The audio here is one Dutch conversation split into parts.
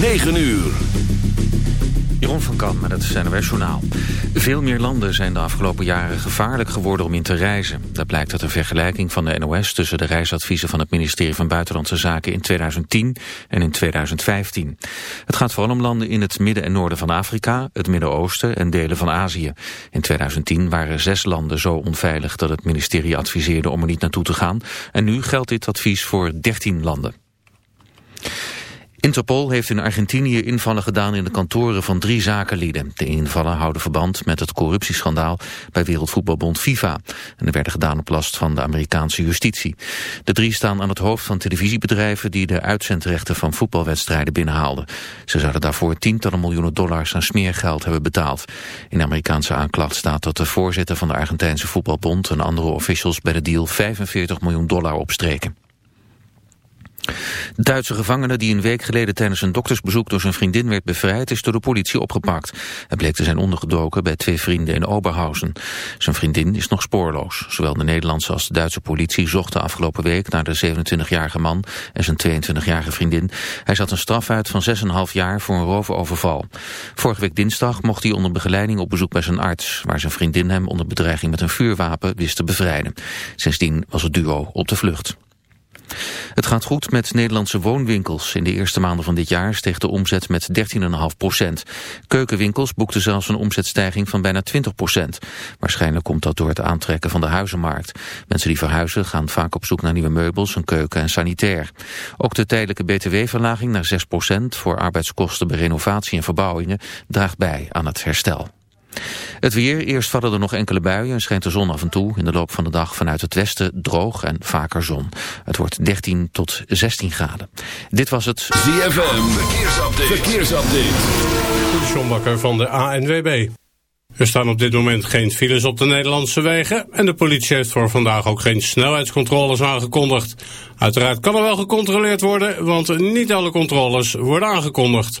9 uur. Jeroen van Kamp met het NOS Journaal. Veel meer landen zijn de afgelopen jaren gevaarlijk geworden om in te reizen. Dat blijkt uit een vergelijking van de NOS tussen de reisadviezen van het ministerie van Buitenlandse Zaken in 2010 en in 2015. Het gaat vooral om landen in het midden en noorden van Afrika, het Midden-Oosten en delen van Azië. In 2010 waren zes landen zo onveilig dat het ministerie adviseerde om er niet naartoe te gaan. En nu geldt dit advies voor 13 landen. Interpol heeft in Argentinië invallen gedaan in de kantoren van drie zakenlieden. De invallen houden verband met het corruptieschandaal bij Wereldvoetbalbond FIFA. En er werden gedaan op last van de Amerikaanse justitie. De drie staan aan het hoofd van televisiebedrijven die de uitzendrechten van voetbalwedstrijden binnenhaalden. Ze zouden daarvoor tientallen miljoenen dollars aan smeergeld hebben betaald. In Amerikaanse aanklacht staat dat de voorzitter van de Argentijnse voetbalbond en andere officials bij de deal 45 miljoen dollar opstreken. De Duitse gevangene die een week geleden tijdens een doktersbezoek door zijn vriendin werd bevrijd is door de politie opgepakt. Hij bleek te zijn ondergedoken bij twee vrienden in Oberhausen. Zijn vriendin is nog spoorloos. Zowel de Nederlandse als de Duitse politie zochten afgelopen week naar de 27-jarige man en zijn 22-jarige vriendin. Hij zat een straf uit van 6,5 jaar voor een roofoverval. Vorige week dinsdag mocht hij onder begeleiding op bezoek bij zijn arts, waar zijn vriendin hem onder bedreiging met een vuurwapen wist te bevrijden. Sindsdien was het duo op de vlucht. Het gaat goed met Nederlandse woonwinkels. In de eerste maanden van dit jaar steeg de omzet met 13,5 procent. Keukenwinkels boekten zelfs een omzetstijging van bijna 20 procent. Waarschijnlijk komt dat door het aantrekken van de huizenmarkt. Mensen die verhuizen gaan vaak op zoek naar nieuwe meubels, een keuken en sanitair. Ook de tijdelijke btw-verlaging naar 6 procent voor arbeidskosten bij renovatie en verbouwingen draagt bij aan het herstel. Het weer, eerst vallen er nog enkele buien en schijnt de zon af en toe. In de loop van de dag vanuit het westen droog en vaker zon. Het wordt 13 tot 16 graden. Dit was het ZFM Verkeersupdate. Verkeersupdate. John Bakker van de ANWB. Er staan op dit moment geen files op de Nederlandse wegen... en de politie heeft voor vandaag ook geen snelheidscontroles aangekondigd. Uiteraard kan er wel gecontroleerd worden... want niet alle controles worden aangekondigd.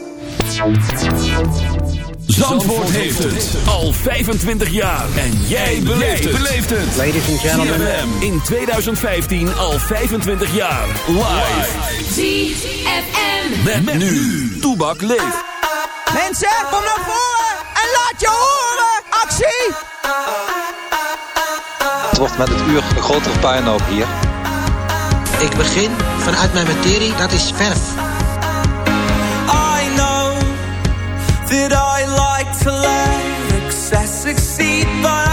Zandvoort heeft het al 25 jaar. En jij beleeft het. Ladies and gentlemen. ZFM in 2015 al 25 jaar. Live. ZFM. Met, met nu. Toebak leeft. Mensen, kom naar voren en laat je horen. Actie! Het wordt met het uur een grotere puinhoop hier. Ik begin vanuit mijn materie, dat is verf. That I like to let excess succeed, but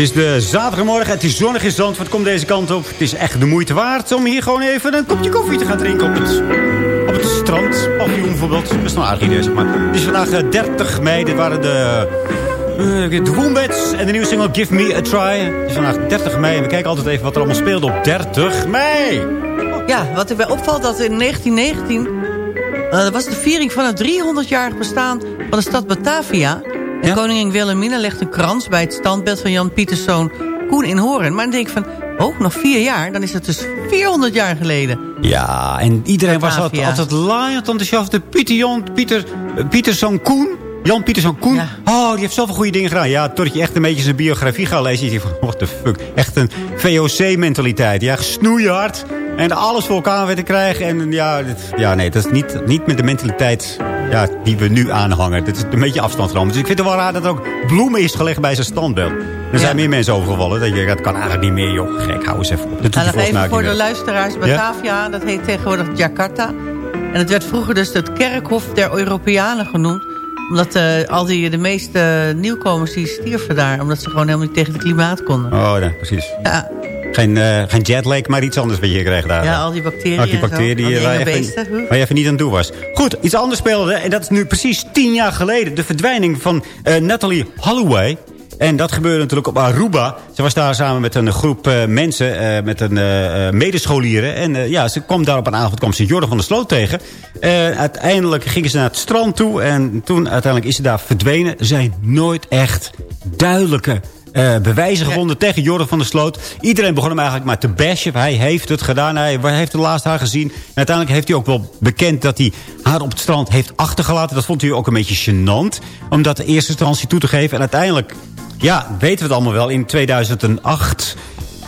is de zaterdagmorgen, het is zonnig in Zandvoort, komt deze kant op. Het is echt de moeite waard om hier gewoon even een kopje koffie te gaan drinken op het, op het strand. Paviljoen bijvoorbeeld, best aardig idee, zeg maar. Het is vandaag eh, 30 mei, dit waren de, uh, de Wombats en de nieuwe single Give Me A Try. Het is vandaag 30 mei en we kijken altijd even wat er allemaal speelde op 30 mei. Ja, wat erbij opvalt dat in 1919... Uh, was de viering van het 300-jarig bestaan van de stad Batavia... En koningin Wilhelmina legt een krans bij het standbeeld van Jan Pieterszoon Koen in Horen. Maar dan denk ik van, oh, nog vier jaar? Dan is het dus 400 jaar geleden. Ja, en iedereen was altijd, altijd laaiend enthousiast. De Pieter Jan, Pieter, Pieterszoon Koen. Jan Pieterszoon Koen. Ja. Oh, die heeft zoveel goede dingen gedaan. Ja, totdat je echt een beetje zijn biografie gaat lezen. Je denkt van, what the fuck. Echt een VOC-mentaliteit. Ja, snoeihard. En alles voor elkaar weer te krijgen. En ja, dit- ja nee, dat is niet, niet met de mentaliteit ja, die we nu aanhangen. Dit is een beetje afstand genomen. Dus ik vind het wel raar dat er ook bloemen is gelegd bij zijn standbeeld. Er zijn meer mensen overgevallen. Dat, je, dat kan eigenlijk niet meer, joh. Gek, hou eens even op. Dat doet Nou, even voor de luisteraars. Batavia, dat heet tegenwoordig Jakarta. En het werd vroeger dus het kerkhof der Europeanen genoemd. Omdat eh, al die, de meeste nieuwkomers die stierven daar. Omdat ze gewoon helemaal niet tegen het klimaat konden. Oh, nee, precies. Ja, Geen, eh, geen jetlag, maar iets anders wat je kreeg daar. ja al die bacteriën Ook die bacteriën Al die waar, je even, waar je even niet aan toe was. Goed, iets anders speelde. En dat is nu precies tien jaar geleden. De verdwijning van eh, Natalie Holloway. En dat gebeurde natuurlijk op Aruba. Ze was daar samen met een groep eh, mensen, eh, met een eh, eh, medescholieren. En eh, ja, ze kwam daar op een avond, kwam ze Jordan van der Sloot tegen. Eh, uiteindelijk gingen ze naar het strand toe. En toen uiteindelijk is ze daar verdwenen. Er zijn nooit echt duidelijke eh, bewijzen gevonden tegen Jordan van der Sloot. Iedereen begon hem eigenlijk maar te bashen. Hij heeft het gedaan. Hij heeft het laatst haar gezien. En uiteindelijk heeft hij ook wel bekend dat hij haar op het strand heeft achtergelaten. Dat vond hij ook een beetje gênant. Om dat de eerste instantie toe te geven. En uiteindelijk, ja, weten we het allemaal wel. In 2008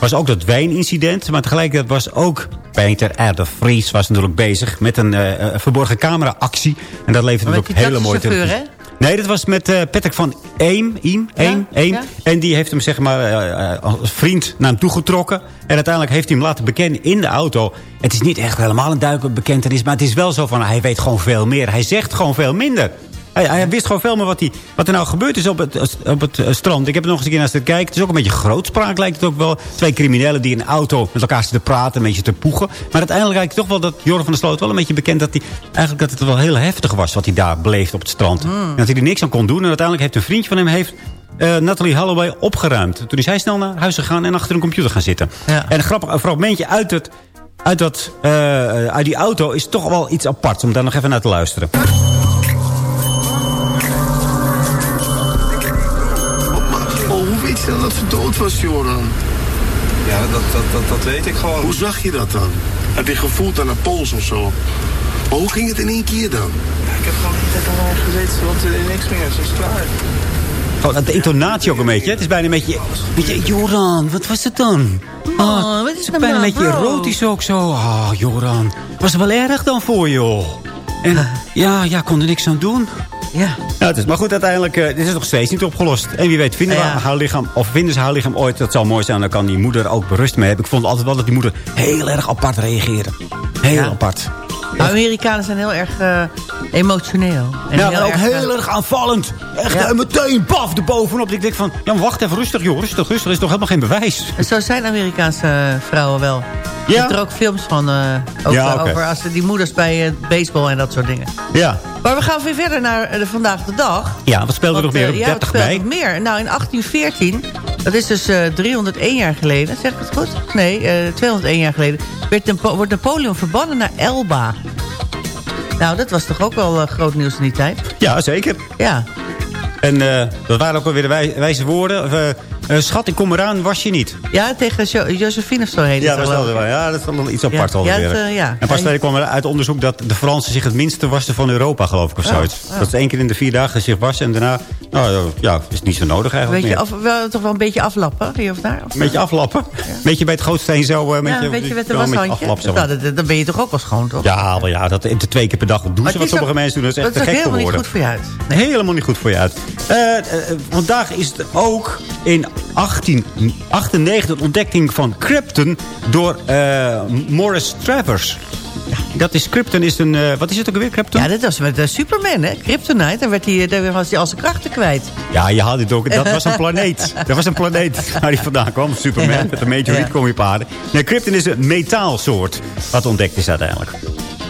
was ook dat wijnincident. Maar tegelijkertijd was ook Peter R. de Vries was natuurlijk bezig met een eh, verborgen camera-actie. En dat leverde met ook hele mooie televisie. Nee, dat was met eh, Patrick van Eem. Eem, Eem, Ja, Eem. ja. En die heeft hem zeg maar eh, eh, als vriend naar hem toegetrokken. En uiteindelijk heeft hij hem laten bekennen in de auto. Het is niet echt helemaal een duidelijke bekentenis. Maar het is wel zo van, hij weet gewoon veel meer. Hij zegt gewoon veel minder. Hij, hij wist gewoon veel meer wat, hij, wat er nou gebeurd is op het, op het eh, strand. Ik heb er nog eens een keer naar zitten kijken. Het is ook een beetje grootspraak lijkt het ook wel. Twee criminelen die in een auto met elkaar zitten praten. Een beetje te poegen. Maar uiteindelijk lijkt het toch wel dat Joran van der Sloot wel een beetje bekend... dat, hij, eigenlijk dat het wel heel heftig was wat hij daar beleefde op het strand. En dat hij er niks aan kon doen. En uiteindelijk heeft een vriendje van hem... heeft eh, Natalie Holloway opgeruimd. Toen is hij snel naar huis gegaan en achter een computer gaan zitten. Ja. En een grappig een fragmentje uit, het, uit, dat, eh, uit die auto is toch wel iets apart. Om daar nog even naar te luisteren. Dat ze dood was, Joran? Ja, dat, dat, dat, dat weet ik gewoon. Hoe zag je dat dan? Heb je gevoeld aan een pols of zo? Maar hoe ging het in één keer dan? Ik heb gewoon niet aan haar gezeten, want er niks meer. Ze is klaar. Gewoon de intonatie ook een beetje. Het is bijna een beetje... beetje Joran, wat was het dan? Oh, wat is het is bijna een beetje erotisch ook zo. Ah, Joran. Was het wel erg dan voor joh? En ja, ja, kon er niks aan doen. Ja. Ja, het is, maar goed, uiteindelijk uh, dit is nog steeds niet opgelost. En wie weet, vinden we haar lichaam, of vinden ze haar lichaam ooit, dat zou mooi zijn. Dan kan die moeder ook berust mee hebben. Ik vond altijd wel dat die moeder heel erg apart reageerde. Heel Ja. apart. De Amerikanen zijn heel erg eh, emotioneel. En ja, maar ook erg, heel eh, erg aanvallend. Echt Ja. meteen baf erbovenop. Ik denk van, ja, maar wacht even, rustig joh, rustig, rustig. Er is toch helemaal geen bewijs. En zo zijn Amerikaanse vrouwen wel. Je Ja? hebt er ook films van eh, over, Ja, als die moeders bij eh, baseball en dat soort dingen. Ja, Maar we gaan weer verder naar de vandaag de dag. ja wat speelde er nog meer op ja, wat 30 speelt mei? nog meer? Nou, in 1814, dat is dus eh, 301 jaar geleden. Zeg ik het goed? Nee, eh 201 jaar geleden. Werd wordt Napoleon verbannen naar Elba. Nou, dat was toch ook wel groot nieuws in die tijd? Ja, zeker. Ja. En dat waren ook alweer de wij- wijze woorden. Eh, schat, ik kom eraan, was je niet. Ja, tegen Jo- Josephine of zo heet Ja, dat, wel. wel, ja, dat is wel iets apart Ja, alweer. het, eh, ja. En pas geleden kwam er uit onderzoek dat de Fransen zich het minste wassen van Europa, geloof ik, of Oh, zoiets. oh. Dat is één keer in de vier dagen zich wassen en daarna, nou ja, is niet zo nodig eigenlijk Weet je, meer. of, wel, toch wel een beetje aflappen, hier of daar? Of Een beetje aflappen. Een beetje bij het gootsteen zo. eh, met ja, je, een beetje met een beetje washandje. Nou, dat- dan ben je toch ook wel schoon, toch? Ja, wel ja, dat de twee keer per dag doen Maar ze het wat sommige ook- mensen doen. Dat is echt Dat te gek helemaal niet goed voor je uit. Helemaal niet goed voor je uit. Eh, eh, vandaag is het ook in 1898 de ontdekking van krypton door eh, Morris Travers. Dat is Krypton. Is een, eh, wat is het ook weer, Krypton? Ja, dat was met eh, Superman, hè? Kryptonite. Daar, werd hij, daar was hij al zijn krachten kwijt. Ja, je had het ook. Dat was een planeet. Dat was een planeet waar hij vandaan kwam. Superman. Ja. Met een meteoriet Ja. kom je op aarde. Nee, Krypton is een metaalsoort. Wat ontdekt is uiteindelijk.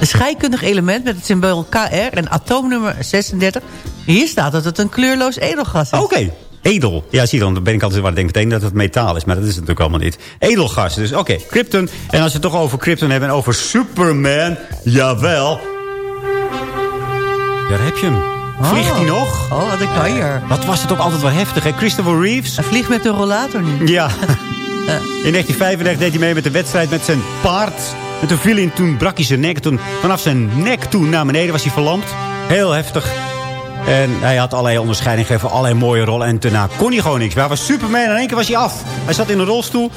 Een scheikundig element met het symbool KR en atoomnummer 36. Hier staat dat het een kleurloos edelgas is. Oké. Edel. Ja, zie je dan. Dan ben ik altijd waar ik denk meteen dat het metaal is. Maar dat is het natuurlijk allemaal niet. Edelgas. Dus oké, Krypton. En als we het toch over Krypton hebben en over Superman. Jawel. Daar heb je hem. Vliegt hij nog? Oh, wat een kanjer. Wat was het ook altijd wel heftig, hè? Christopher Reeves. Hij vliegt met een rollator nu. Ja. In 1935 deed hij mee met de wedstrijd met zijn paard. En toen viel hij en toen brak hij zijn nek. Toen, vanaf zijn nek toen naar beneden was hij verlamd. Heel heftig. En hij had allerlei onderscheidingen gegeven, allerlei mooie rollen. En daarna kon hij gewoon niks. Maar hij was Superman en in één keer was hij af. Hij zat in een rolstoel.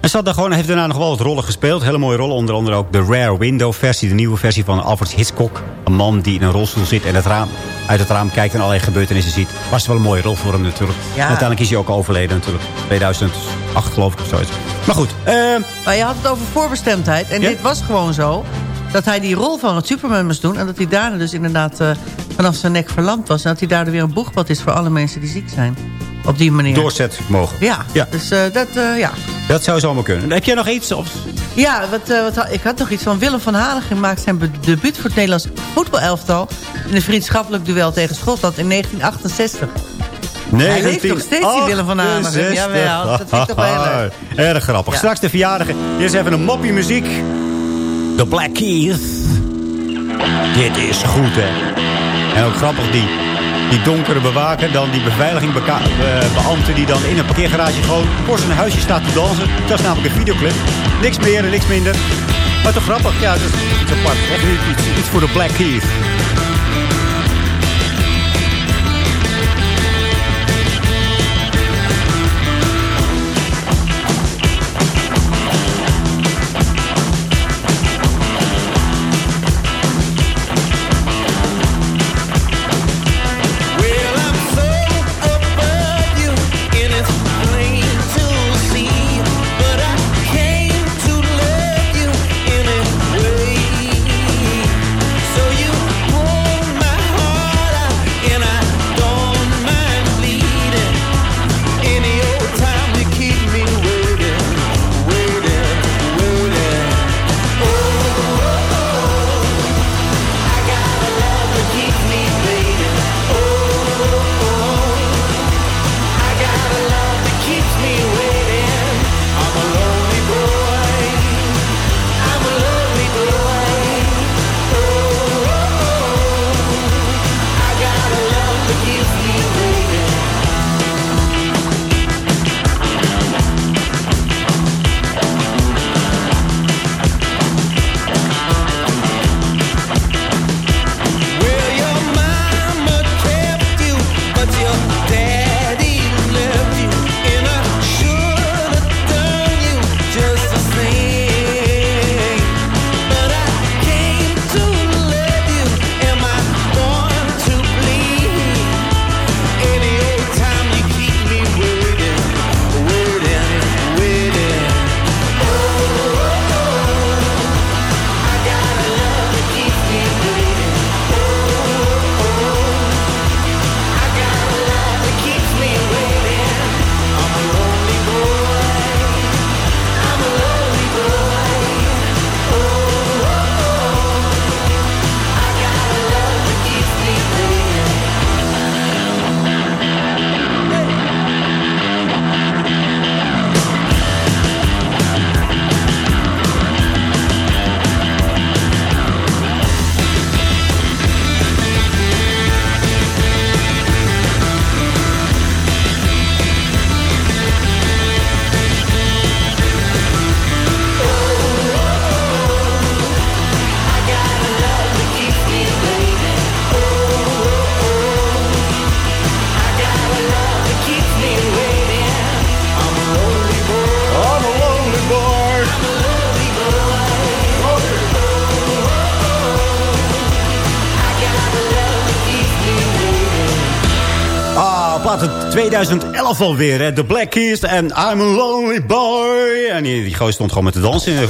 En zat daar gewoon, hij heeft daarna nog wel wat rollen gespeeld. Hele mooie rollen, onder andere ook de Rare Window versie. De nieuwe versie van Alfred Hitchcock. Een man die in een rolstoel zit en het raam, uit het raam kijkt en allerlei gebeurtenissen ziet. Was wel een mooie rol voor hem natuurlijk. Ja. Uiteindelijk is hij ook overleden natuurlijk. 2008 geloof ik of zoiets. Maar goed, eh, Maar je had het over voorbestemdheid. En Ja? dit was gewoon zo. Dat hij die rol van het Superman moest doen. En dat hij daarna dus inderdaad eh, vanaf zijn nek verlamd was. En dat hij daardoor weer een boegpad is voor alle mensen die ziek zijn. Op die manier. doorzetvermogen. Ja, Ja. dus eh, dat, eh, ja. Dat zou zomaar kunnen. Heb jij nog iets? Of... Ja, wat, eh, wat, ik had nog iets van Willem van Hanegem maakt zijn debuut voor het Nederlands voetbalelftal... in een vriendschappelijk duel tegen Schotland in 1968. Hij leeft nog steeds, die Willem van Hanegem. 68. Jawel, dat vind ik toch wel heel leuk. Erg grappig. Ja. Straks de verjaardagen. Hier is even een moppie muziek. The Black Keys. Dit is goed, hè. En ook grappig, die, die donkere bewaker, dan die beveiligingsbeambte... die dan in een parkeergarage gewoon voor zijn huisje staat te dansen. Dat is namelijk een videoclip. Niks meer en niks minder. Maar toch grappig, ja, dat is iets apart. Iets, iets voor de Black Keys. Plaat het 2011 alweer, hè. The Black Keys en I'm a Lonely Boy. En die, die stond gewoon met de dansen.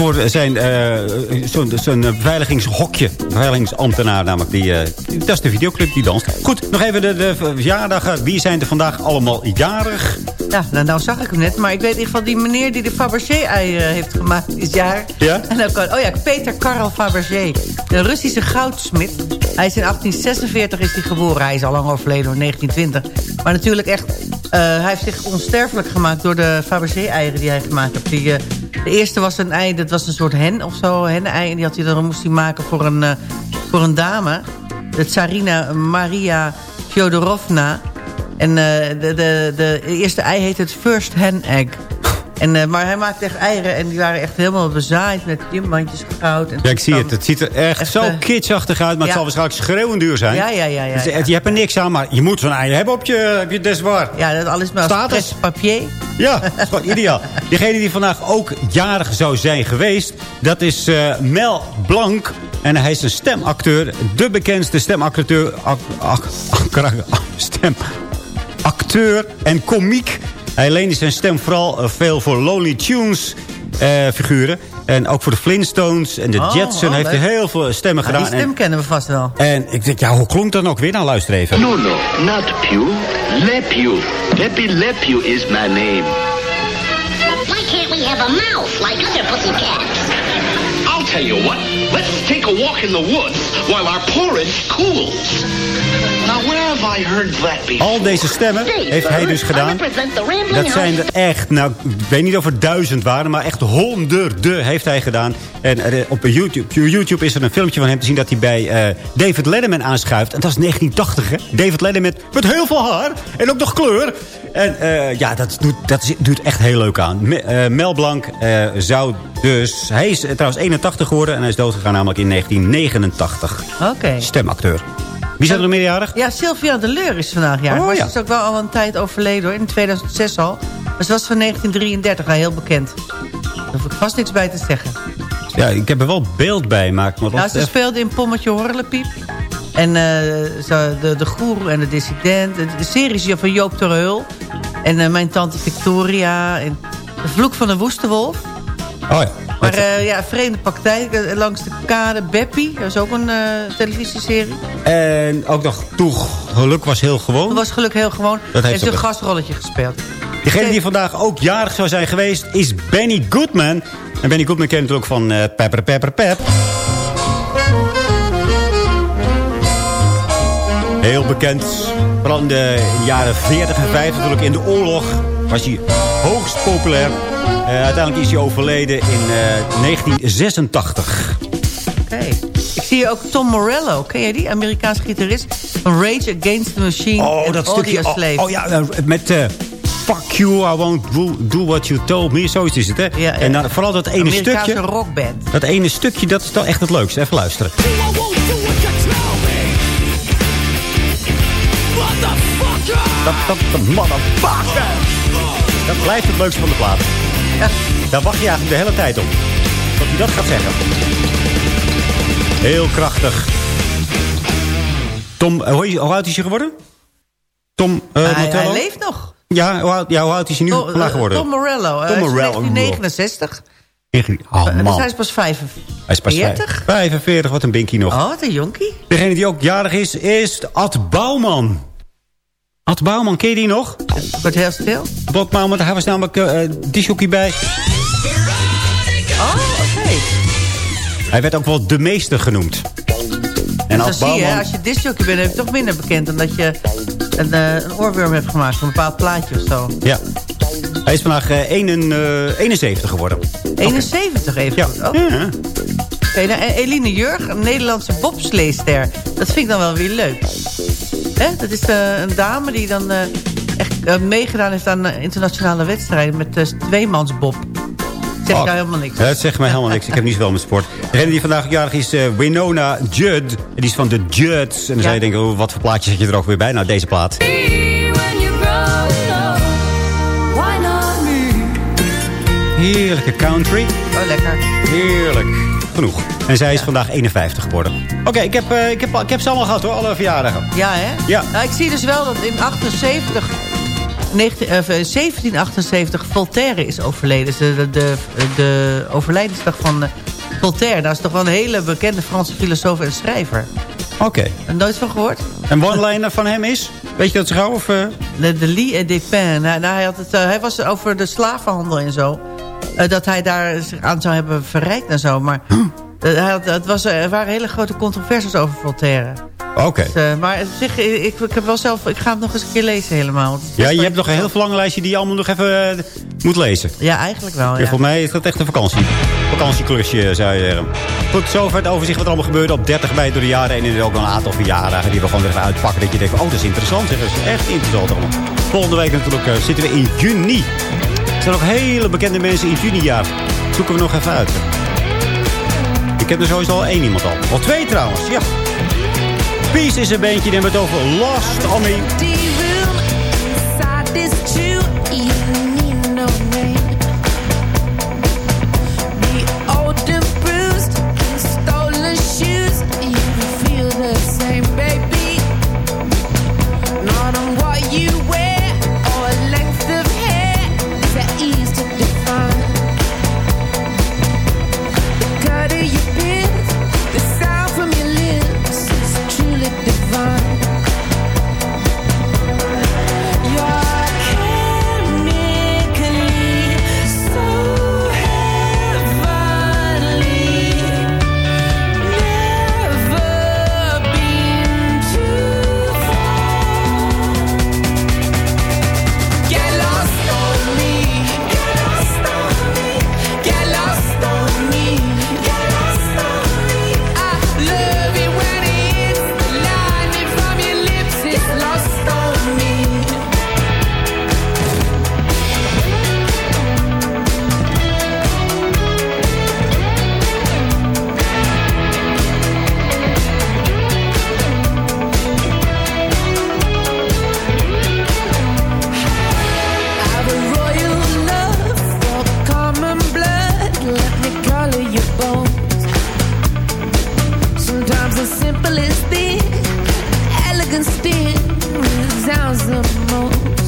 Voor zijn uh, zo'n beveiligingshokje. Beveiligingsambtenaar namelijk. Die, uh, dat is de videoclip die danst. Goed, nog even de, de verjaardagen. Wie zijn er vandaag allemaal jarig? Ja, nou, nou zag ik hem net. Maar ik weet in ieder geval die meneer die de Fabergé-eieren heeft gemaakt. is jaar. Ja? En dan kan, oh ja, Peter Karl Fabergé. Een Russische goudsmid. Hij is in 1846 is hij geboren. Hij is al lang overleden door 1920. Maar natuurlijk echt... hij heeft zich onsterfelijk gemaakt door de Fabergé-eieren die hij gemaakt heeft. Die, de eerste was een ei, dat was een soort hen of zo, hen-ei. En die, had hij, dan moest hij maken voor een, uh, voor een dame. De tsarina Maria Fyodorovna. En uh, de, de, de eerste ei heet het First Hen Egg. En, uh, maar hij maakte echt eieren en die waren echt helemaal bezaaid met diamantjes goud. En ja, ik zie het. Het ziet er echt, echt zo uh, kitsachtig uit, maar ja. het zal waarschijnlijk schreeuwend duur zijn. Ja, ja, ja. ja, dus, ja. Je hebt er niks aan, maar je moet zo'n ei hebben op je, op je desbar. Ja, dat alles maar Status. papier. Ja, dat is gewoon ideaal. Degene die vandaag ook jarig zou zijn geweest, dat is uh, Mel Blanc. En hij is een stemacteur, de bekendste stemacteur, ac, ac, stemacteur en komiek hij leende zijn stem vooral veel voor Lonely Tunes uh, figuren. En ook voor de Flintstones en de oh, Jetson oh, heeft hij heel veel stemmen gedaan. Die stem en, kennen we vast wel. En ik denk, ja, hoe klonk dat ook weer? Nou, luister even. No, no, not Pew. Lepew. Pepe Lepew is my name. Why can't we have a mouse like other pussycats? I'll tell you what. Let's take a walk in the woods while our porridge cools. Now, where have I heard that before? Al deze stemmen heeft hij dus gedaan. Dat zijn er echt, nou, ik weet niet of er duizend waren... maar echt honderden heeft hij gedaan. En uh, op YouTube, YouTube is er een filmpje van hem te zien... dat hij bij uh, David Letterman aanschuift. En dat is 1980, hè? David Letterman met heel veel haar en ook nog kleur. En uh, ja, dat doet, dat doet echt heel leuk aan. Me, Mel Blanc zou dus... Hij is trouwens 81 geworden en hij is doodgegaan namelijk in 1989. Oké. Okay. Stemacteur. Wie zijn er meerjarig? Ja, Sylvia de Leur is vandaag jarig. Oh, maar ja. ze is ook wel al een tijd overleden hoor. In 2006 al. Maar ze was van 1933 al heel bekend. Daar hoef ik vast niks bij te zeggen. Ja, ik heb er wel beeld bij. Maar ja, ze even... speelde in Pommetje Horlepiep. En uh, zo, de, de Goeroe en de Dissident. De, de series van Joop Terheul. En uh, Mijn Tante Victoria. En De Vloek van de Woestenwolf. Oh ja. Maar uh, ja, vreemde praktijk uh, langs de kade Beppie. Dat is ook een uh, televisieserie. En ook nog Toe Geluk was heel gewoon. Toen was Geluk heel gewoon. Dat heeft een gastrolletje gespeeld. Degene die vandaag ook jarig zou zijn geweest is Benny Goodman. En Benny Goodman kent natuurlijk van uh, Pepper Pepper Pep. Heel bekend. Vooral in de jaren 40 en 50 natuurlijk in de oorlog was hij hoogst populair. Uh, uiteindelijk is hij overleden in uh, 1986. Oké. Okay. Ik zie hier ook Tom Morello. Ken je die? Amerikaans gitarist van Rage Against the Machine oh, dat stukje. Oh, oh ja, met... Uh, Fuck you, I won't do, do what you told me. Zoiets is het, hè? Ja, ja. En dan, vooral dat ene Amerikaanse stukje... rockband. Dat ene stukje, dat is toch echt het leukste. Even luisteren. Dat, dat, dat motherfucker! Dat blijft het leukste van de plaat. Daar wacht je eigenlijk de hele tijd op. Dat hij dat gaat zeggen. Heel krachtig. Tom, hoe, hoe oud is hij geworden? Tom uh, hij, hij, leeft nog. Ja, hoe oud, ja, hoe oud is hij nu Tom, vandaag geworden? Tom Morello. Tom Morello. 1969. Oh, man. Dus hij is pas 45. Hij is pas 45. 45, wat een binkie nog. Oh, wat een jonkie. Degene die ook jarig is, is Ad Bouwman. Ad Bouwman, ken je die nog? Wat heel stil. Ad Bouwman, daar was namelijk uh, disjockey bij. Oh, oké. Okay. Hij werd ook wel de meester genoemd. En dus zie je, als je disjockey bent, heb je toch minder bekend... dan dat je een, uh, een oorworm hebt gemaakt van een bepaald plaatje of zo. Ja. Hij is vandaag uh, 71 geworden. 71 okay. even ja. goed. Oh. Ja. Okay, nou, Eline Jurg, een Nederlandse bobsleester. Dat vind ik dan wel weer leuk. Hè? Dat is uh, een dame die dan uh, echt uh, meegedaan heeft aan internationale wedstrijden... met uh, tweemansbob. Zeg ik oh, helemaal niks. Dat zegt mij helemaal niks. Ik heb niet zoveel met sport. Degene die vandaag jarig is Winona Judd. Die is van de Judds. En dan ja. zou je denken, oh, wat voor plaatjes zet je er ook weer bij? Nou, deze plaat. Heerlijke country. Oh, lekker. Heerlijk. Genoeg. En zij is ja. vandaag 51 geworden. Oké, okay, ik, heb, uh, ik, heb, ik heb ze allemaal gehad hoor, alle verjaardagen. Ja, hè? Ja. Nou, ik zie dus wel dat in 78 19, eh, 1778 Voltaire is overleden. De, de, de, de overlijdensdag van eh, Voltaire. Dat is toch wel een hele bekende Franse filosoof en schrijver. Oké. Er nooit van gehoord? En one-liner van hem is? Weet je dat gauw? Of, eh? De, de Lie et des Pins. Nou, nou, hij, had het, eh, hij was over de slavenhandel en zo. Eh, dat hij daar zich aan zou hebben verrijkt en zo. Maar eh, had, het was, er waren hele grote controversies over Voltaire. Oké. Dus, eh, maar zeg, ik, ik, heb wel zelf, ik ga het nog eens een keer lezen helemaal. Ja, je hebt nog een heel verlangen lijstje die je allemaal nog even eh, moet lezen. Ja, eigenlijk wel, Ja. Voor mij is dat echt een vakantie. Vakantieklusje, zou je zeggen. Goed, zover het overzicht wat er allemaal gebeurde op 30 mei door de jaren. En er is ook nog een aantal verjaardagen die we gewoon even uitpakken. Dat je denkt, oh, dat is interessant. Zeg. Dat is echt interessant allemaal. Volgende week natuurlijk eh, zitten we in juni. Er zijn nog hele bekende mensen in juni jaar. Zoeken we nog even uit. Ik heb er sowieso al één iemand al. Al twee trouwens, ja. Peace is een bandje, die hebben het over Lost on. miles of moon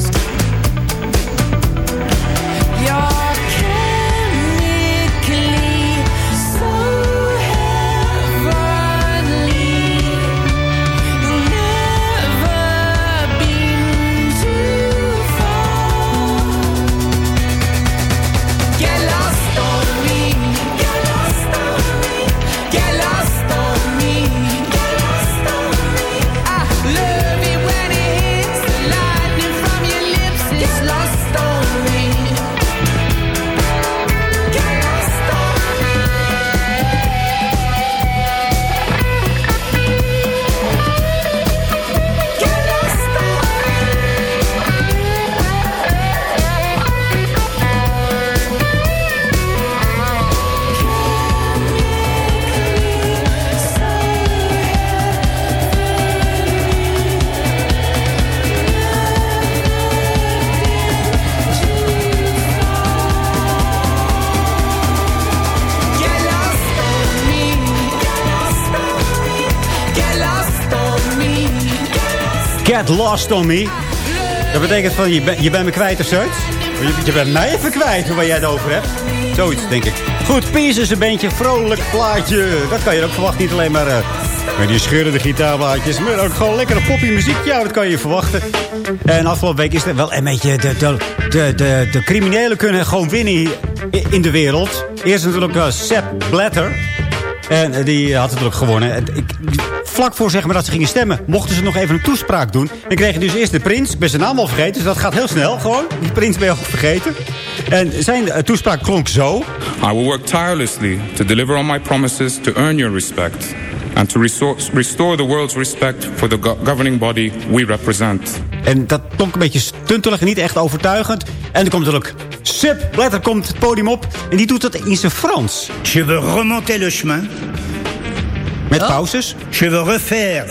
Get Lost on Me. Dat betekent van, je, ben, je bent me kwijt of zoiets? Je, je bent mij even kwijt, waar jij het over hebt. Zoiets, denk ik. Goed, Peace is een beetje vrolijk plaatje. Dat kan je ook verwachten. Niet alleen maar uh, met die scheurende gitaarblaadjes. Maar ook gewoon lekkere poppy muziek. Ja, dat kan je verwachten. En afgelopen week is er wel een beetje... De, de, de, de, de criminelen kunnen gewoon winnen in de wereld. Eerst natuurlijk uh, Blatter. En uh, die had natuurlijk gewonnen. En ik, vlak voor zeg maar dat ze gingen stemmen, mochten ze nog even een toespraak doen. En kregen dus eerst de prins. Ik ben zijn naam al vergeten, dus dat gaat heel snel gewoon. Die prins ben je al vergeten. En zijn uh, toespraak klonk zo. I will work tirelessly to deliver on my promises to earn your respect. And to restore, restore the world's respect for the go governing body we represent. En dat klonk een beetje stuntelig en niet echt overtuigend. En er komt natuurlijk Sip Blatter komt het podium op. En die doet dat in zijn Frans. Je veux remonter le chemin. Met oh. pauzes. Je veux refaire.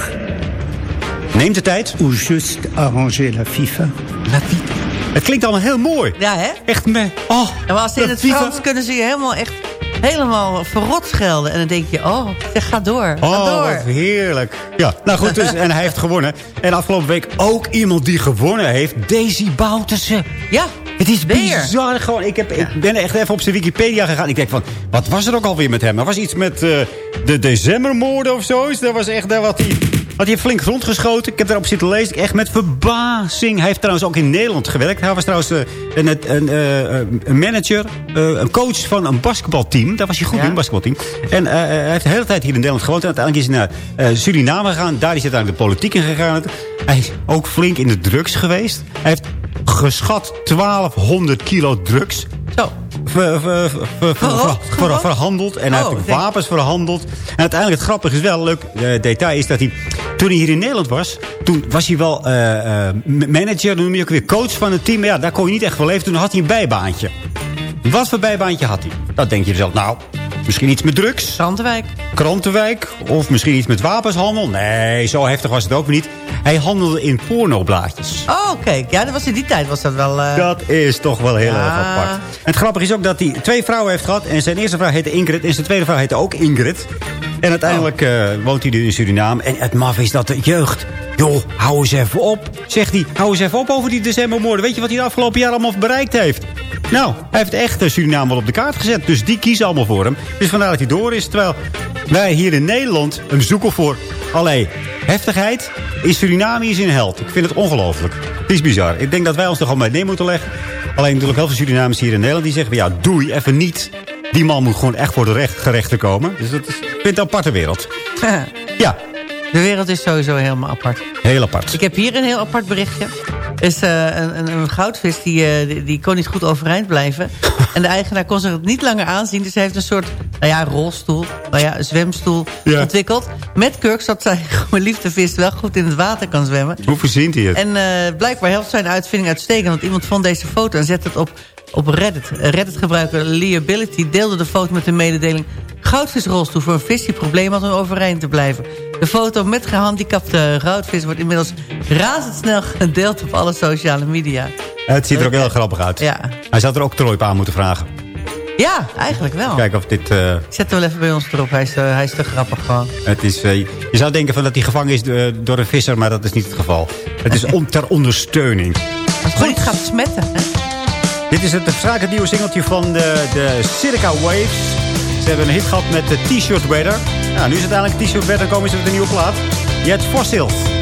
Neem de tijd. Ou juste arranger la FIFA. La FIFA. Het klinkt allemaal heel mooi. Ja, hè? Echt me. Oh, en als ze in het FIFA. Frans kunnen ze je helemaal echt helemaal verrot schelden. En dan denk je, oh, ga door, ga Oh, door. wat heerlijk. Ja, nou goed, dus, en hij heeft gewonnen. En afgelopen week ook iemand die gewonnen heeft. Daisy Bouterse. Ja, Het is Weer. bizar gewoon. Ik, heb, ik ben echt even op zijn Wikipedia gegaan. Ik denk van, wat was er ook alweer met hem? Er was iets met eh, de decembermoorden of zoiets. Dat was echt, daar wat hij... Had hij flink rondgeschoten. Ik heb daarop zitten lezen. Echt met verbazing. Hij heeft trouwens ook in Nederland gewerkt. Hij was trouwens eh, een, een, eh, een manager, een coach van een basketbalteam. Daar was hij goed Ja. in, een basketbalteam. En hij heeft de hele tijd hier in Nederland gewoond. En uiteindelijk is hij naar Suriname gegaan. Daar is hij uiteindelijk de politiek in gegaan. Hij is ook flink in de drugs geweest. Hij heeft geschat 1200 kilo drugs Zo. ver- ver- ver- ver- ver- ver- verhandeld. En hij Oh, heeft wapens verhandeld. En uiteindelijk, het grappige is wel, leuk eh, detail is dat hij... Toen hij hier in Nederland was, toen was hij wel eh, eh, manager, noem je ook weer coach van een team. Maar ja, daar kon je niet echt van leven. Toen had hij een bijbaantje. Wat voor bijbaantje had hij? Dat denk je zelf, nou, misschien iets met drugs. Zandwijk. Krantenwijk. Of misschien iets met wapenshandel. Nee, zo heftig was het ook niet. Hij handelde in pornoblaadjes. Oh, kijk. Ja, dat was in die tijd was dat wel... eh, Dat is toch wel heel Ja. erg apart. En het grappige is ook dat hij twee vrouwen heeft gehad. En zijn eerste vrouw heette Ingrid. En zijn tweede vrouw heette ook Ingrid. En uiteindelijk eh, woont hij nu in Suriname. En het maf is dat de jeugd... Joh, hou eens even op. Zegt hij, hou eens even op over die decembermoorden. Weet je wat hij de afgelopen jaar allemaal bereikt heeft? Nou, hij heeft echt eh, Suriname wel op de kaart gezet. Dus die kiezen allemaal voor hem. Dus vandaar dat hij door is. Terwijl wij hier in Nederland hem zoeken voor... Allee, heftigheid. In Suriname is een held. Ik vind het ongelooflijk. Het is bizar. Ik denk dat wij ons er gewoon bij neer moeten leggen. Alleen natuurlijk heel veel Surinamers hier in Nederland die zeggen... ja, doei, even niet. Die man moet gewoon echt voor de recht, gerechten komen. Dus dat is, ik vind het een aparte wereld. Ja, De wereld is sowieso helemaal apart. heel apart. Ik heb hier een heel apart berichtje. Is eh, een, een, een goudvis die, eh, die, die kon niet goed overeind blijven. en de eigenaar kon zich het niet langer aanzien. Dus hij heeft een soort nou ja, rolstoel, nou ja, een zwemstoel Ja. ontwikkeld. Met kurk, zodat zijn geliefde vis wel goed in het water kan zwemmen. Hoe verzint hij het? En eh, blijkbaar helpt zijn uitvinding uitstekend. Want iemand vond deze foto en zette het op, op Reddit. Reddit-gebruiker Liability deelde de foto met de mededeling... goudvisrolstoel voor een vis die probleem had om overeind te blijven. De foto met gehandicapte goudvis wordt inmiddels razendsnel gedeeld op alle sociale media. Het ziet er ook heel grappig uit. Ja, Hij zou er ook Troy op aan moeten vragen. ja eigenlijk wel. Kijken of dit... eh, zet hem wel even bij ons erop. Hij is, eh, hij is te grappig gewoon. het is, eh, je zou denken van dat hij gevangen is door een visser, maar dat is niet het geval. Het is om, ter ondersteuning. Als het niet gaat smetten. Hè? Dit is het verschrikkelijk nieuwe singeltje van de, de Circa Waves. Ze hebben een hit gehad met de T-shirt weather. Nou, nu is het eigenlijk T-shirt weather. komen ze met een nieuwe plaat. Yet Fossils.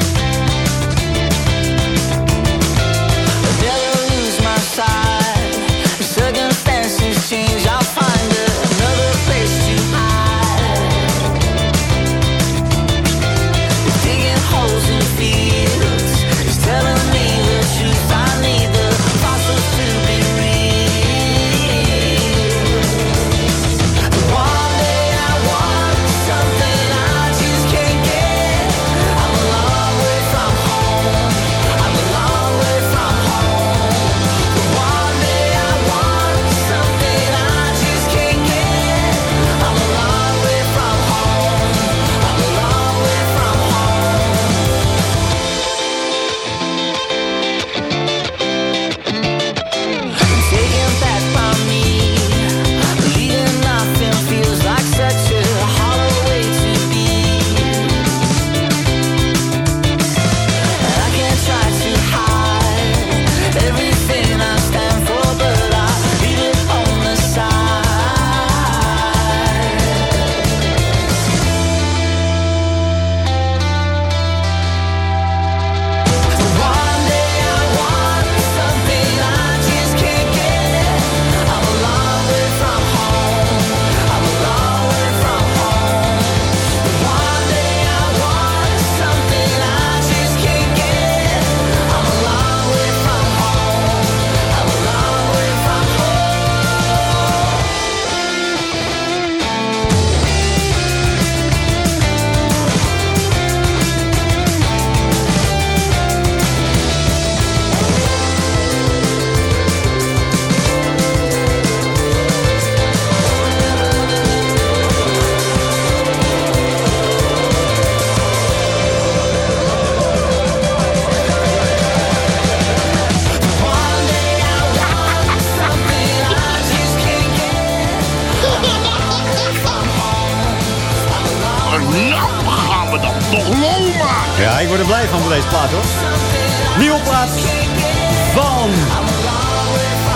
Van...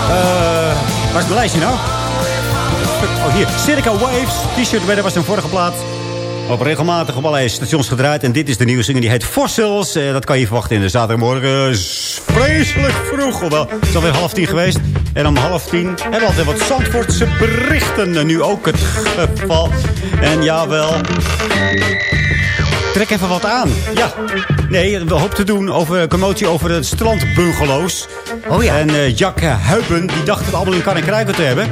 eh waar is mijn lijstje nou? Oh, hier. Circa Waves. T-shirt dat was een vorige plaat. Op regelmatig op allerlei stations gedraaid. En dit is de nieuwe single, die heet Fossils. Eh, dat kan je verwachten in de zaterdagmorgen. Vreselijk vroeg. Hoewel, het is alweer half tien geweest. En om half tien hebben we altijd wat Zandvoortse berichten. En nu ook het geval. En jawel... Trek even wat aan. Ja. Nee, we hopen te doen over commotie over de strandbungalows. Oh ja. En eh, Jack Huiben, die dacht het allemaal in kan en kruiken te hebben.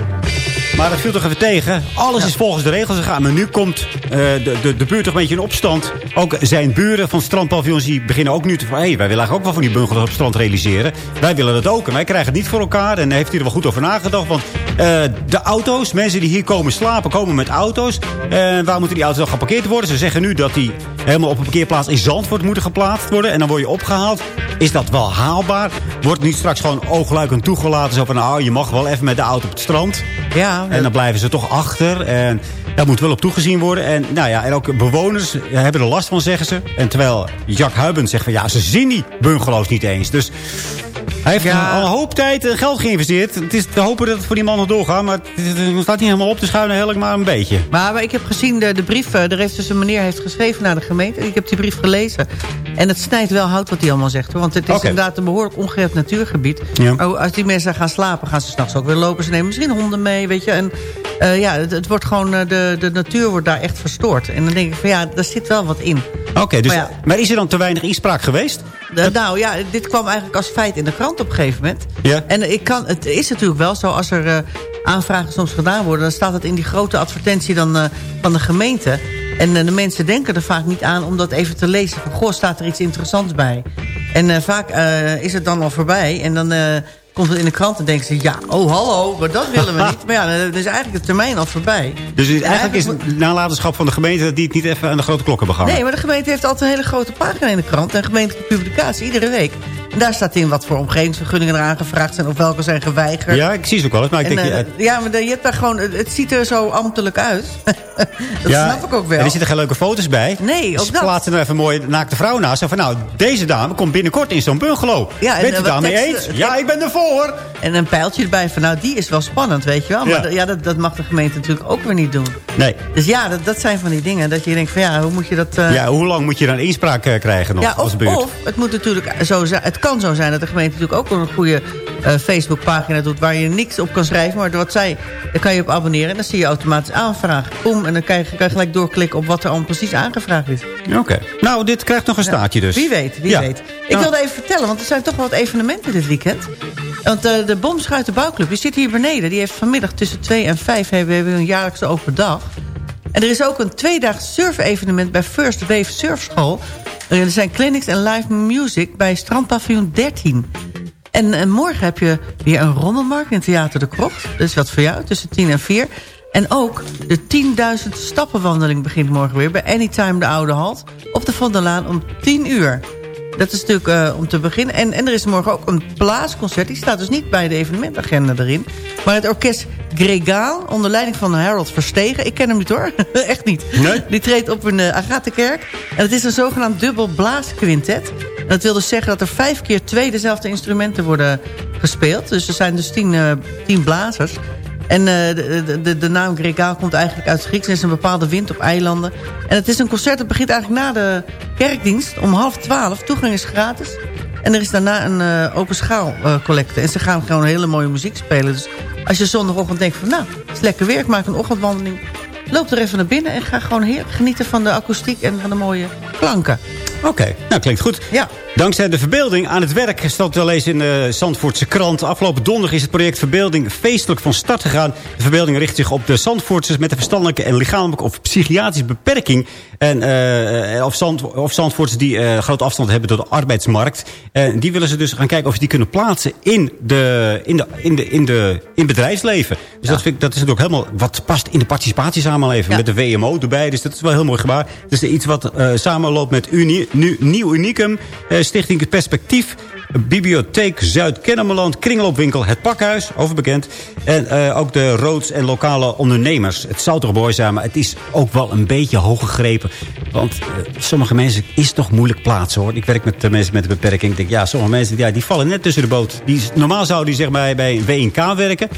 Maar dat viel toch even tegen. Alles is volgens de regels gegaan. Maar nu komt eh, de, de, de buurt toch een beetje in opstand. Ook zijn buren van strandpaviljoens die beginnen ook nu te van... hé, hey, wij willen eigenlijk ook wel van die bungalows op strand realiseren. Wij willen dat ook. En wij krijgen het niet voor elkaar. En hij heeft hier er wel goed over nagedacht. Want eh, de auto's, mensen die hier komen slapen, komen met auto's. En waar moeten die auto's dan geparkeerd worden? Ze zeggen nu dat die helemaal op een parkeerplaats in Zandvoort moeten geplaatst worden. En dan word je opgehaald. Is dat wel haalbaar? Wordt niet straks gewoon oogluikend toegelaten? Zo van, nou, je mag wel even met de auto op het strand. Ja, En dan blijven ze toch achter. En daar moet wel op toegezien worden. En, nou ja, en ook bewoners hebben er last van, zeggen ze. En terwijl Jack Huibens zegt van... ja, ze zien die bungalows niet eens. Dus hij heeft Ja. al een hoop tijd en geld geïnvesteerd. Het is te hopen dat het voor die man nog doorgaat. Maar het, staat niet helemaal op te schuiven, helemaal maar een beetje. Maar, maar ik heb gezien de, de brief, er heeft dus een meneer heeft geschreven naar de gemeente. Ik heb die brief gelezen. En het snijdt wel hout wat hij allemaal zegt. Hoor. Want het is inderdaad een behoorlijk ongeheeld natuurgebied. Ja. Maar als die mensen gaan slapen, gaan ze s'nachts ook weer lopen. Ze nemen misschien honden mee, weet je. En eh, ja, het, het wordt gewoon, eh, de, de natuur wordt daar echt verstoord. En dan denk ik van ja, daar zit wel wat in. Oké, dus, Maar is er dan te weinig inspraak geweest? Eh, nou ja, dit kwam eigenlijk als feit in de krant op een gegeven moment. Ja. En ik kan, het is natuurlijk wel zo, als er eh, aanvragen soms gedaan worden... dan staat het in die grote advertentie dan, eh, van de gemeente. En eh, de mensen denken er vaak niet aan om dat even te lezen. Van, goh, staat er iets interessants bij? En eh, vaak eh, is het dan al voorbij. En dan eh, komt het in de krant en denken ze... ja, oh hallo, maar dat willen we niet. Maar ja, dan is eigenlijk de termijn al voorbij. Dus het- En eigenlijk is het nalatenschap van de gemeente... dat die het niet even aan de grote klokken begaan. Nee, maar de gemeente heeft altijd een hele grote pagina in de krant. Een gemeentelijke publicatie, iedere week. Daar staat in wat voor omgevingsvergunningen er aangevraagd zijn... of welke zijn geweigerd. Ja, ik zie ze ook wel eens. Maar ik En, denk, eh, ja, ja, maar je hebt daar gewoon, het ziet er zo ambtelijk uit. dat ja, snap ik ook wel. En er zitten geen leuke foto's bij. Nee, ook Ze dat. plaatsen er even mooi naakte vrouw naast. Zo van, nou, deze dame komt binnenkort in zo'n bungalow. Ja, en, Bent eh, u wat daarmee eens? Ja, ik ben ervoor. En een pijltje erbij van, nou, die is wel spannend, weet je wel. Maar Ja. dat, dat mag de gemeente natuurlijk ook weer niet doen. Nee. Dus ja, dat, dat zijn van die dingen dat je denkt van, ja, hoe moet je dat... eh, Ja, hoe lang moet je dan inspraak eh, krijgen nog Ja, als of, buurt? of het moet natuurlijk zo zijn. Het kan zo zijn dat de gemeente natuurlijk ook een goede eh, Facebookpagina doet waar je niks op kan schrijven, maar wat zij, daar kan je op abonneren en dan zie je automatisch aanvragen. Boom, en dan kan je, kan je gelijk doorklikken op wat er allemaal precies aangevraagd is. Oké. Nou, dit krijgt nog een staartje dus. Wie weet, wie Ja. weet. Ik Nou, wilde even vertellen, want er zijn toch wel wat evenementen dit weekend. Want eh, de Bomschuitenbouwclub, die zit hier beneden. Die heeft vanmiddag tussen 2 en 5 hebben, hebben we een jaarlijkse open dag. En er is ook een tweedaags surf-evenement bij First Wave Surfschool. Er zijn clinics en live music bij Strandpaviljoen 13. En, en morgen heb je weer een rommelmarkt in Theater de Krocht. Dat is wat voor jou, tussen 10 en 4. En ook de 10.000 stappenwandeling begint morgen weer... bij Anytime de Oude Halt op de Van der Laan om 10 uur. Dat is natuurlijk eh, om te beginnen. En, en er is morgen ook een blaasconcert. Die staat dus niet bij de evenementagenda erin. Maar het orkest Gregaal, onder leiding van Harold Verstegen. Ik ken hem niet hoor, echt niet. Nee? Die treedt op in de Agathenkerk. En het is een zogenaamd dubbel blaasquintet. En dat wil dus zeggen dat er vijf keer twee dezelfde instrumenten worden gespeeld. Dus er zijn dus tien, eh, tien blazers. En eh, de, de, de, naam Gregaal komt eigenlijk uit Grieks. Er is een bepaalde wind op eilanden. En het is een concert dat begint eigenlijk na de kerkdienst om half twaalf. Toegang is gratis. En er is daarna een eh, open schaal eh, collecte. En ze gaan gewoon hele mooie muziek spelen. Dus als je zondagochtend denkt van nou, het is lekker weer. Ik maak een ochtendwandeling. Loop er even naar binnen en ga gewoon heerlijk genieten van de akoestiek en van de mooie klanken. Oké, nou klinkt goed. Ja. Dankzij de verbeelding aan het werk stond wel eens in de Zandvoortse krant. Afgelopen donderdag is het project Verbeelding feestelijk van start gegaan. De verbeelding richt zich op de Zandvoortsers met een verstandelijke en lichamelijke of psychiatrische beperking. En, eh, of, Zand, of Zandvoortsers die eh, grote afstand hebben tot de arbeidsmarkt. En die willen ze dus gaan kijken of ze die kunnen plaatsen in, de, in, de, in, de, in, de, in het bedrijfsleven. Dus dat, vind ik, dat is natuurlijk helemaal wat past in de participatiesamenleving. Ja. Met de WMO erbij. Dus dat is wel heel mooi gebaar. Het is iets wat eh, samenloopt met Uni, nu, Nieuw Unicum. Stichting Perspectief. Bibliotheek Zuid-Kennemerland, Kringloopwinkel, Het Pakhuis, overbekend. En eh, ook de roods en lokale ondernemers. Het zou toch mooi zijn, maar het is ook wel een beetje hoog gegrepen. Want eh, sommige mensen is toch moeilijk plaatsen hoor. Ik werk met eh, mensen met een beperking. Ik denk, ja, sommige mensen ja, die vallen net tussen de boot. Die, normaal zouden die zeg maar, bij een WNK werken.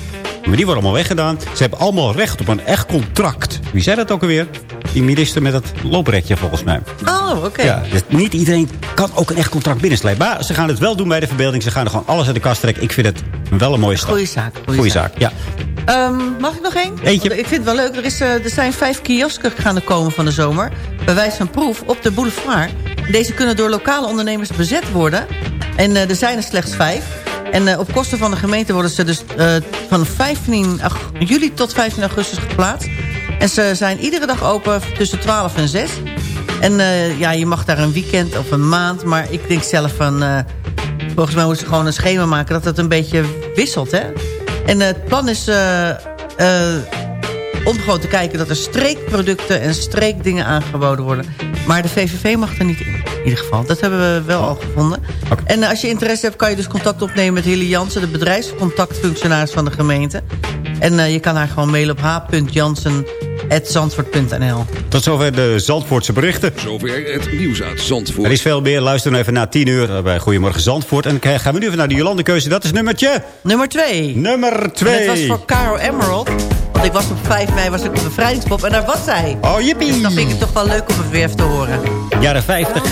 Maar die worden allemaal weggedaan. Ze hebben allemaal recht op een echt contract. Wie zei dat ook alweer? Die minister met het looprekje volgens mij. Oh, oké. Ja, dus niet iedereen kan ook een echt contract binnenslepen. Maar ze gaan het wel doen bij de verbeelding. Ze gaan er gewoon alles uit de kast trekken. Ik vind het wel een mooie stap. Goeie zaak. Goeie, Goeie zaak, ja. Ehm, mag ik nog één? Eentje. Want Ik vind het wel leuk. Er, is, eh, er zijn vijf kiosken gaan er komen van de zomer. Bij wijze van proef op de boulevard. Deze kunnen door lokale ondernemers bezet worden. En eh, er zijn er slechts vijf. En eh, op kosten van de gemeente worden ze dus van 15 ag- juli tot 15 augustus geplaatst. En ze zijn iedere dag open tussen 12 en 6. En eh, ja, je mag daar een weekend of een maand. Maar ik denk zelf van... eh, volgens mij moeten ze gewoon een schema maken dat het een beetje wisselt. Hè? En eh, het plan is om gewoon te kijken dat er streekproducten en streekdingen aangeboden worden. Maar de VVV mag er niet in, in ieder geval. Dat hebben we wel al gevonden. En als je interesse hebt, kan je dus contact opnemen met Hilly Jansen... de bedrijfscontactfunctionaris van de gemeente. En je kan haar gewoon mailen op h.jansen.zandvoort.nl. Tot zover de Zandvoortse berichten. Zover het nieuws uit Zandvoort. Er is veel meer. Luister nu even na 10 uur bij Goedemorgen Zandvoort. En dan gaan we nu even naar de Jolandekeuze. Dat is nummertje... Nummer 2. Nummer 2. En dat was voor Caro Emerald. Want ik was op 5 mei was ik op bevrijdingspop en daar was zij. Oh, jippie. Dus dan vind ik het toch wel leuk om het weer even te horen. Jaren 50.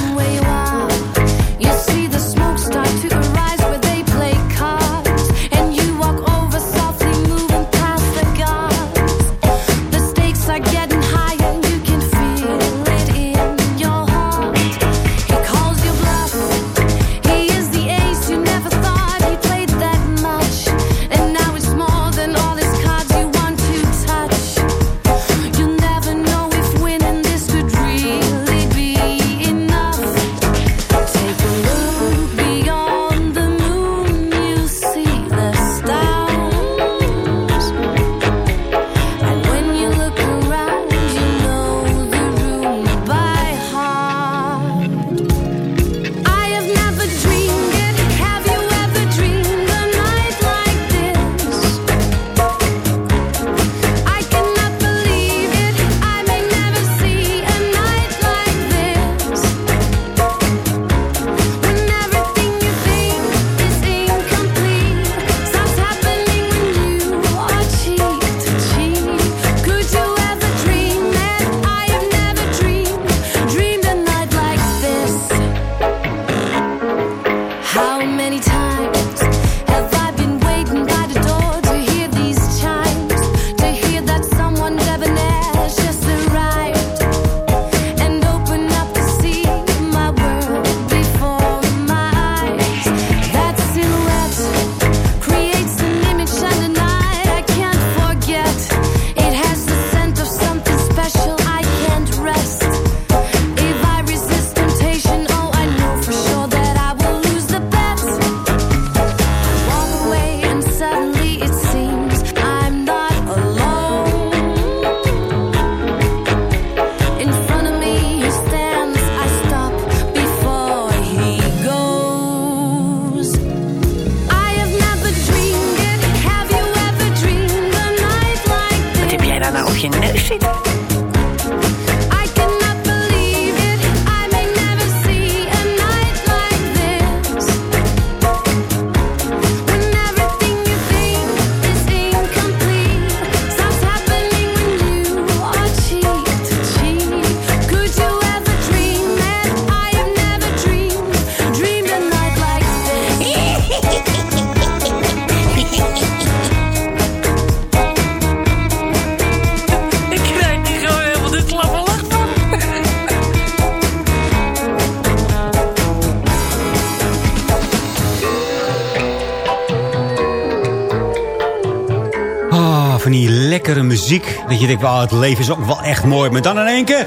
Denkt, wauw, het leven is ook wel echt mooi. Maar dan in één keer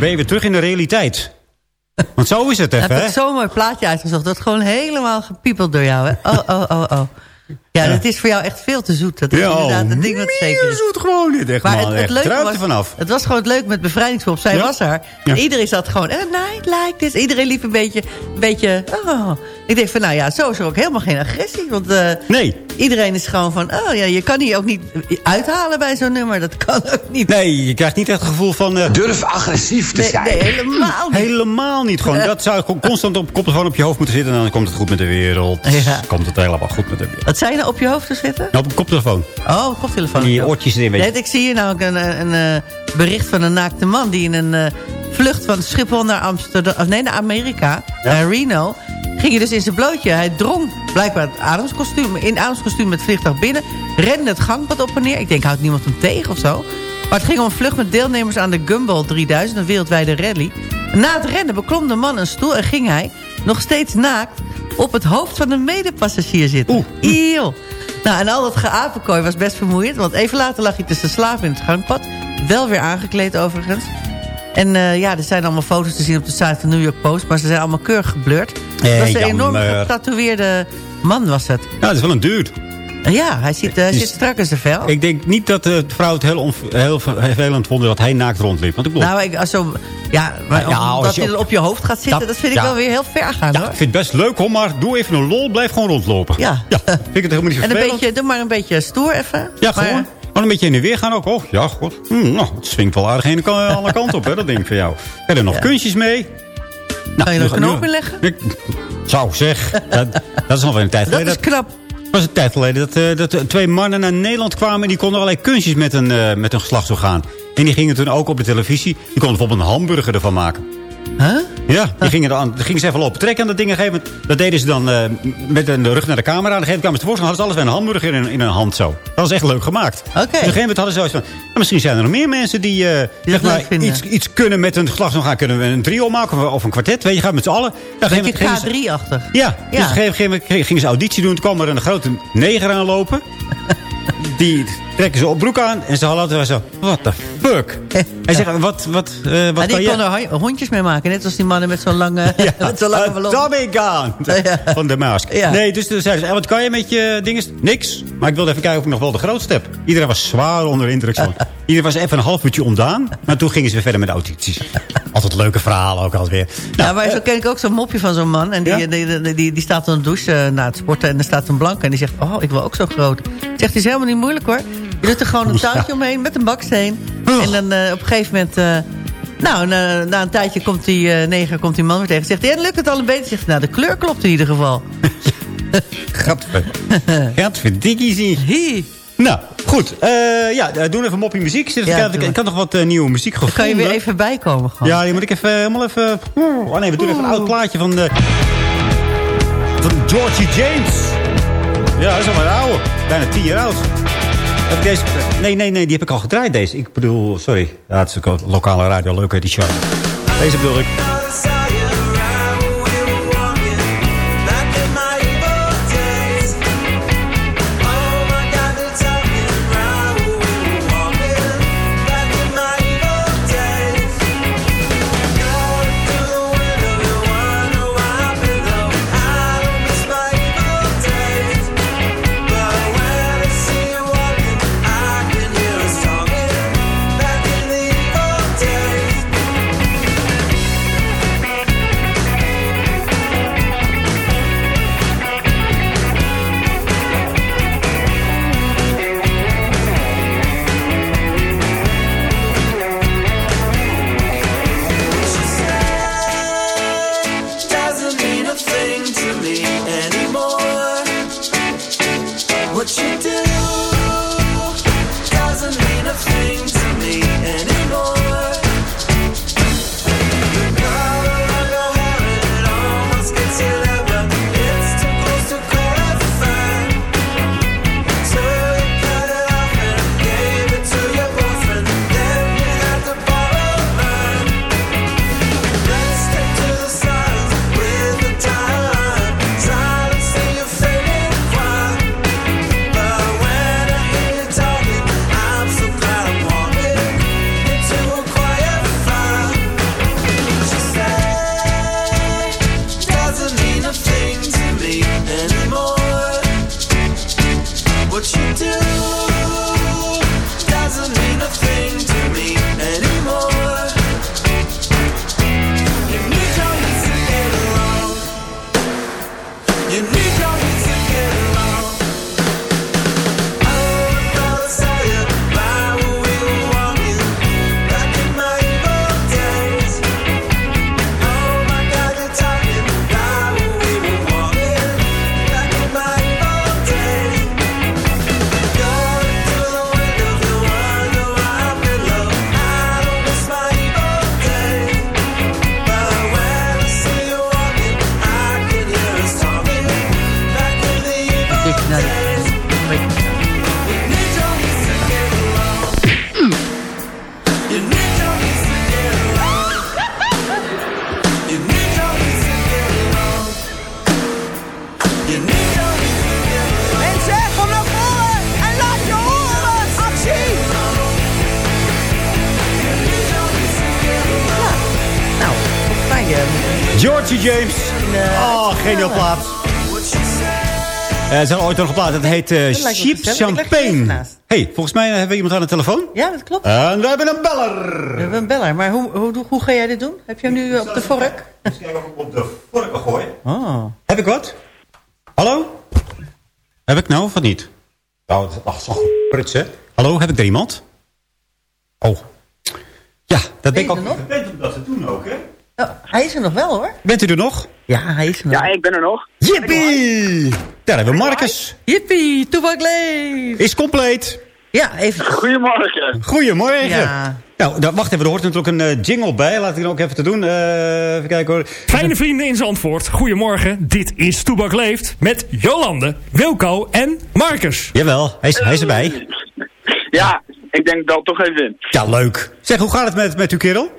ben je weer terug in de realiteit. Want zo is het Heb even, hè? ik zo'n mooi plaatje uitgezocht. Dat gewoon helemaal gepiepeld door jou, hè? Oh, oh, oh, oh. Ja, het is voor jou echt veel te zoet. Dat is Ja, inderdaad een ding wat zeker is. zoet gewoon niet. Echt, Maar man. het, het echt, leuke was, vanaf. het was gewoon het leuk met bevrijdingspop. Zij Ja? was er. Ja. Iedereen zat gewoon, and night like this. Iedereen liep een beetje, een beetje, oh. Ik denk van, nou ja, zo is er ook helemaal geen agressie. Want eh, Nee. iedereen is gewoon van, oh ja, je kan hier ook niet uithalen bij zo'n nummer. Dat kan ook niet. Nee, je krijgt niet echt het gevoel van... eh, Durf agressief te Nee, zijn. nee, helemaal niet. Helemaal niet. Gewoon, dat zou gewoon constant op op je hoofd moeten zitten... en dan komt het goed met de wereld. Ja. Komt het helemaal goed met de wereld. Wat nou op je hoofd te zitten? Nou, op een koptelefoon. Oh, koptelefoon. Die oortjes erin, weet je. Nee, ik zie hier nou een, een, een, eh, bericht van een naakte man... die in een eh, vlucht van Schiphol naar Amsterdam... Nee, naar Amerika, naar Reno... ging hij dus in zijn blootje. Hij drong blijkbaar het ademskostuum, in ademskostuum met vliegtuig binnen... rende het gangpad op en neer. Ik denk, houdt niemand hem tegen of zo? Maar het ging om een vlucht met deelnemers aan de Gumball 3000... een wereldwijde rally. Na het rennen beklom de man een stoel en ging hij... nog steeds naakt op het hoofd van een medepassagier zitten. Eeuw. Nou, en al dat geapenkooi was best vermoeiend... want even later lag hij tussen slaven in het gangpad. Wel weer aangekleed overigens. En eh, ja, er zijn allemaal foto's te zien op de site van New York Post... maar ze zijn allemaal keurig geblurred. Eh, Het was een jammer. enorm getatoeëerde man, was het. Ja, dat is wel een dude. Ja, hij zit, eh, Dus- zit strak in zijn vel. Ik denk niet dat de vrouw het heel, heel vervelend vond dat hij naakt rondliep. Want ik bedoel, Nou, ik, als zo, ja, maar Ja, als je hij op- op je hoofd gaat zitten... Dat- dat vind ik ja. wel weer heel ver gaan, ja, hoor. ik vind het best leuk hoor, maar doe even een lol. Blijf gewoon rondlopen. Ja. vind ik het helemaal niet En een vervelend. beetje, doe maar een beetje stoer even. Ja, Maar- gewoon. Gewoon een beetje in de weer gaan ook. Oh, ja, god. Hm, nou, het swingt wel aardig ene kant- alle kanten op, hè, dat ding van jou. Heb er nog Ja. kunstjes mee? Nou, Kan je er ga- een knoop nu- in leggen? Ik, zou zeg. Dat, dat is nog een tijd Dat geleden. is knap. Was een tijd geleden dat, eh, dat twee mannen naar Nederland kwamen... en die konden allerlei kunstjes met een, eh met een geslachtsorgaan. En die gingen toen ook op de televisie... die konden bijvoorbeeld een hamburger ervan maken. Huh? Ja, die gingen, er die gingen ze even lopen trekken aan dat ding. een gegeven. Dat deden ze dan eh, met de rug naar de camera. En een gegeven kwamen ze tevoorschijn. hadden ze alles bij een hamburger in, in hun hand zo. Dat was echt leuk gemaakt. Oké. Dus op een gegeven moment hadden ze zoiets van... nou, misschien zijn er nog meer mensen die, eh, zeg maar, iets, iets kunnen met een geslachtsorgaan. Kunnen we een trio maken of, of een kwartet. Weet je, gaat met z'n allen. Ja, een Beetje moment gingen ze- K3-achtig. ja, dus Ja. op een gegeven moment gingen ze auditie doen. Toen kwam er een grote neger aanlopen. Die trekken ze op broek aan. En ze hadden zo, what the fuck? Hij zegt, wat, wat, eh, wat kan die je... kon er hon- hondjes mee maken. Net als die mannen met zo'n lange, Ja, met zo'n lange een ballon. Tommy gun van de mask. Nee, dus toen zeiden ze, "Eh, wat kan je met je dinges? Niks. Maar ik wilde even kijken of ik nog wel de grootste heb. Iedereen was zwaar onder de indruk. van. Iedereen was even een half uurtje ontdaan. Maar toen gingen ze weer verder met de audities. Altijd leuke verhalen ook altijd weer. Nou, ja, maar zo ken ik ook zo'n mopje van zo'n man. En die, Ja? die, die, die, die staat aan de douche eh, na het sporten. En er staat een blanke. En die zegt, oh, ik wil ook zo groot. Zegt, het is helemaal niet moeilijk hoor. Je doet er gewoon een touwtje omheen met een baksteen. En dan eh, op een gegeven moment... eh, nou, na, na een tijdje komt die eh, neger, komt die man weer tegen. Zegt, ja, dan lukt het al een beetje. Zegt, nou, de kleur klopt in ieder geval. Gadver. Gadverdikkie zie. Hi. Nou, goed. eh, ja, doen even moppie muziek. Ik zit Ja, ik, had nog wat nieuwe muziek Dan gevonden. kan je weer even bijkomen gewoon. Ja, die moet ik even helemaal even... Oh nee, we doen even een oud plaatje van, de, van Georgie James. Ja, dat is al maar oude. Bijna tien jaar oud. Heb deze, nee, nee, nee, die heb ik al gedraaid deze. Ik bedoel, sorry. Ja, het is een lokale radio, leuk die show. Deze bedoel ik. Geniaal plaat. Eh, ze hadden ooit nog een plaat. Dat heet eh, me Cheap Champagne. hey, volgens mij hebben we iemand aan de telefoon. Ja, dat klopt. En we hebben een beller. We hebben een beller. Maar hoe, hoe, hoe ga jij dit doen? Heb je hem nu op de vork? Eens kijken of ik op de vork kan gooien. Oh. Heb ik wat? Hallo? Heb ik nou of wat niet? Nou, het- ach, zo prutsen. Hallo, heb ik er iemand? Oh. Ja, dat ben ik ook. om dat te doen ook, hè? Oh, hij is er nog wel, hoor. Bent u er nog? Ja, hij is er nog. Ja, ik ben er nog. Jippie! Daar hebben we Marcus. Jippie, toebak leef. Is compleet. Ja, even. Goedemorgen. Goedemorgen. Ja. Nou, nou, wacht even, er hoort natuurlijk een eh, jingle bij. Laat ik dan ook even te doen. Eh, even kijken hoor. Fijne vrienden in Zandvoort, goedemorgen. Dit is Toebak Leeft met Jolande, Wilco en Marcus. Jawel, hij is, hij is erbij. Ja, ik denk dat toch even in. Ja, leuk. Zeg, hoe gaat het met, met uw kerel?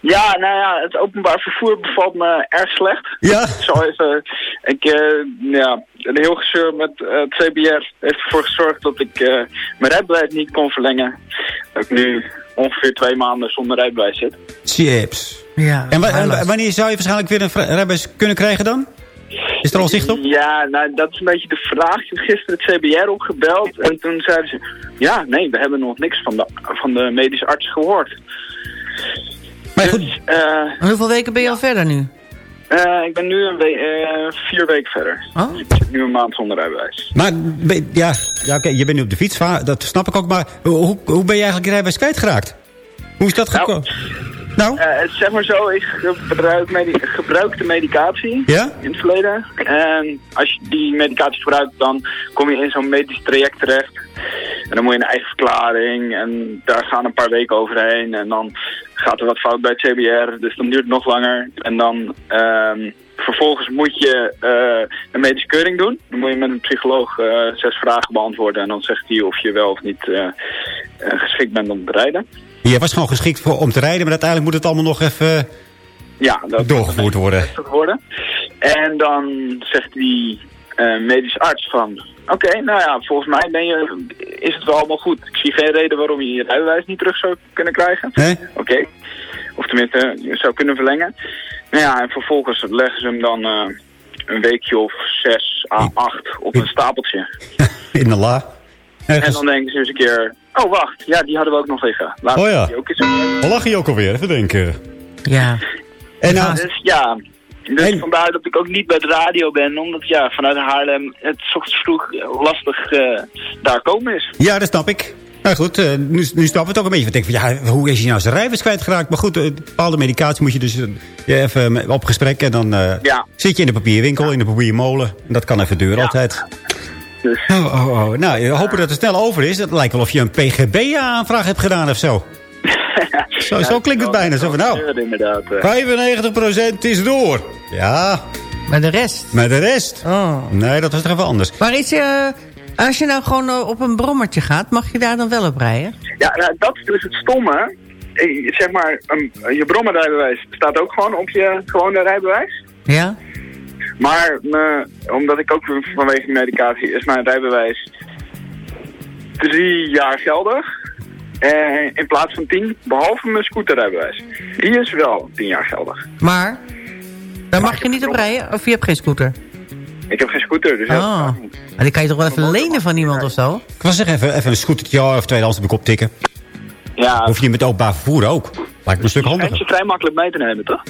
Ja, nou ja, het openbaar vervoer bevalt me erg slecht. Ja? Ik zal even... Ik, eh, ja, een heel gezeur met eh, het CBR heeft ervoor gezorgd dat ik eh, mijn rijbewijs niet kon verlengen. Dat ik nu ongeveer twee maanden zonder rijbewijs zit. Chips. Ja, En, wa- wanneer zou je waarschijnlijk weer een rijbewijs kunnen krijgen dan? Is er al zicht op? Ja, nou, dat is een beetje de vraag. Ik heb gisteren het CBR opgebeld en toen zeiden ze... Ja, nee, we hebben nog niks van de, van de medische arts gehoord. Maar goed, Dus, eh, hoeveel weken ben je al verder nu? eh, ik ben nu een we- eh, vier weken verder. Oh? Dus ik zit nu een maand zonder rijbewijs. maar ben- ja, ja oké, je bent nu op de fiets, dat snap ik ook. Maar hoe, hoe ben je eigenlijk je rijbewijs kwijtgeraakt? Hoe is dat Nou, gekomen? Nou? Eh, het is zeg maar zo, ik gebruik, medi gebruikte medicatie Ja? in het verleden. En als je die medicatie gebruikt, dan kom je in zo'n medisch traject terecht. En dan moet je een eigen verklaring en daar gaan een paar weken overheen. En dan gaat er wat fout bij het CBR, dus dan duurt het nog langer. En dan ehm, vervolgens moet je eh, een medische keuring doen. Dan moet je met een psycholoog eh, zes vragen beantwoorden. En dan zegt hij of je wel of niet eh, eh, geschikt bent om te rijden. Je was gewoon geschikt voor, om te rijden, maar uiteindelijk moet het allemaal nog even Ja, dat doorgevoerd worden. worden. En dan zegt die eh medische arts van... Oké, nou ja, volgens mij ben je, is het wel allemaal goed. Ik zie geen reden waarom je je rijbewijs niet terug zou kunnen krijgen. Nee? Oké. Of tenminste, je zou kunnen verlengen. Nou ja, en vervolgens leggen ze hem dan eh, een weekje of zes à acht op een stapeltje. In de la. En dan denken ze eens een keer... Oh, wacht. Ja, die hadden we ook nog liggen. Laten Oh we ja. die ook eens... Lach je ook alweer? Even denken. Ja. En nou, Dus ja, dus vandaar dat ik ook niet bij de radio ben, omdat ja, vanuit Haarlem het ochtends vroeg lastig eh, daar komen is. ja, dat snap ik. Nou goed, eh, nu, nu snappen we het ook een beetje. Ik denk van, ja, hoe is hij nou zijn rijbewijs kwijtgeraakt? Maar goed, eh, bepaalde medicatie moet je dus ja, even op gesprek. En dan eh, Ja. zit je in de papierwinkel, in de papiermolen. En dat kan even duren altijd. Dus, Oh, oh, oh. Nou, we hopen dat het snel over is. Het lijkt wel of je een PGB-aanvraag hebt gedaan of zo. Zo, zo klinkt het bijna. Zo van, nou, Ja, inderdaad. eh. 95% is door. Ja, Maar de rest? maar de rest? Oh. Nee, dat was toch even anders. Maar is, eh, als je nou gewoon eh, op een brommertje gaat, mag je daar dan wel op rijden? Ja, nou, dat is dus het stomme. Eh, Zeg maar, een, je brommerrijbewijs staat ook gewoon op je gewone rijbewijs. Ja? Maar me- omdat ik ook vanwege medicatie is mijn rijbewijs drie jaar geldig. Eh, in plaats van tien, behalve mijn scooterrijbewijs. Die is wel tien jaar geldig. Maar, daar mag je niet op rijden? Of je hebt geen scooter? Ik heb geen scooter, dus ja. Oh. Maar die kan je toch wel even lenen van iemand of zo? Ik was zeggen, even, even een scootertje of tweedehands op de kop tikken. Ja, Hoef je niet met openbaar vervoer ook. Lijkt me een stuk handiger. je vrij makkelijk mee te nemen, toch?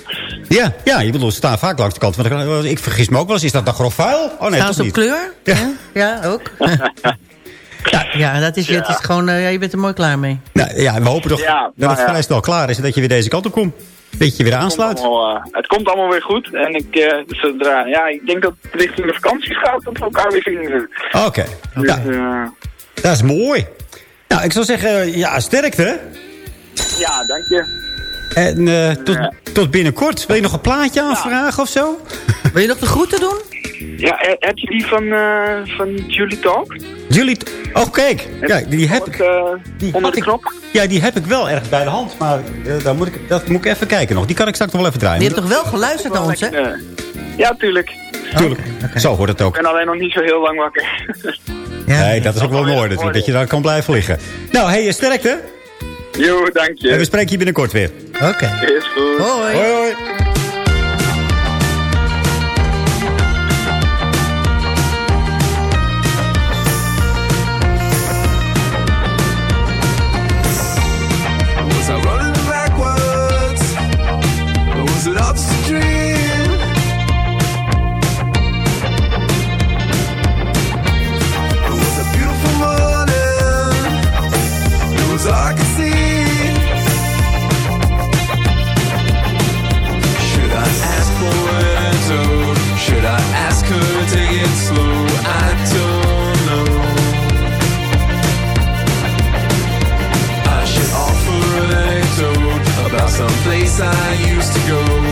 Ja, ja, je bedoelt, ze staan vaak langs de kant. de- Ik vergis me ook wel eens. Is dat dan grof vuil? Oh nee, Staan ze op niet. kleur? Ja, ja ook. ja, ja, dat is, Het is gewoon, eh, ja, je bent er mooi klaar mee. Nou, ja, we hopen toch Ja, dat het ja. vrij snel klaar is. En dat je weer deze kant op komt. Dat je weer aansluit. Het komt allemaal, eh, het komt allemaal weer goed. En ik, eh, zodra, ja, ik denk dat het richting de vakanties gaat, dat we elkaar weer zien. Oké, Dus, nou, eh, dat is mooi. Nou, ik zou zeggen, ja, sterkte. ja, dank je. En eh, tot, tot binnenkort. Wil je nog een plaatje aanvragen of zo? Wil je nog de groeten doen? Ja, eh, heb je die van, eh, van Julie Talk? Jullie... Oh, kijk. Ja, die heb ik... Die onder de knop? Ja, die heb ik wel ergens bij de hand. Maar eh, daar moet ik, dat moet ik even kijken nog. Die kan ik straks nog wel even draaien. Je hebt toch wel geluisterd naar ons, hè? Eh, ja, tuurlijk. Tuurlijk. Zo hoort het ook. Ik ben alleen nog niet zo heel lang wakker. nee, dat is ook wel mooi natuurlijk. Dat je daar kan blijven liggen. Nou, hey, sterkte. Jo, dank je. En we spreken je binnenkort weer. Oké. Is goed. Hoi. Hoi, hoi. I used to go.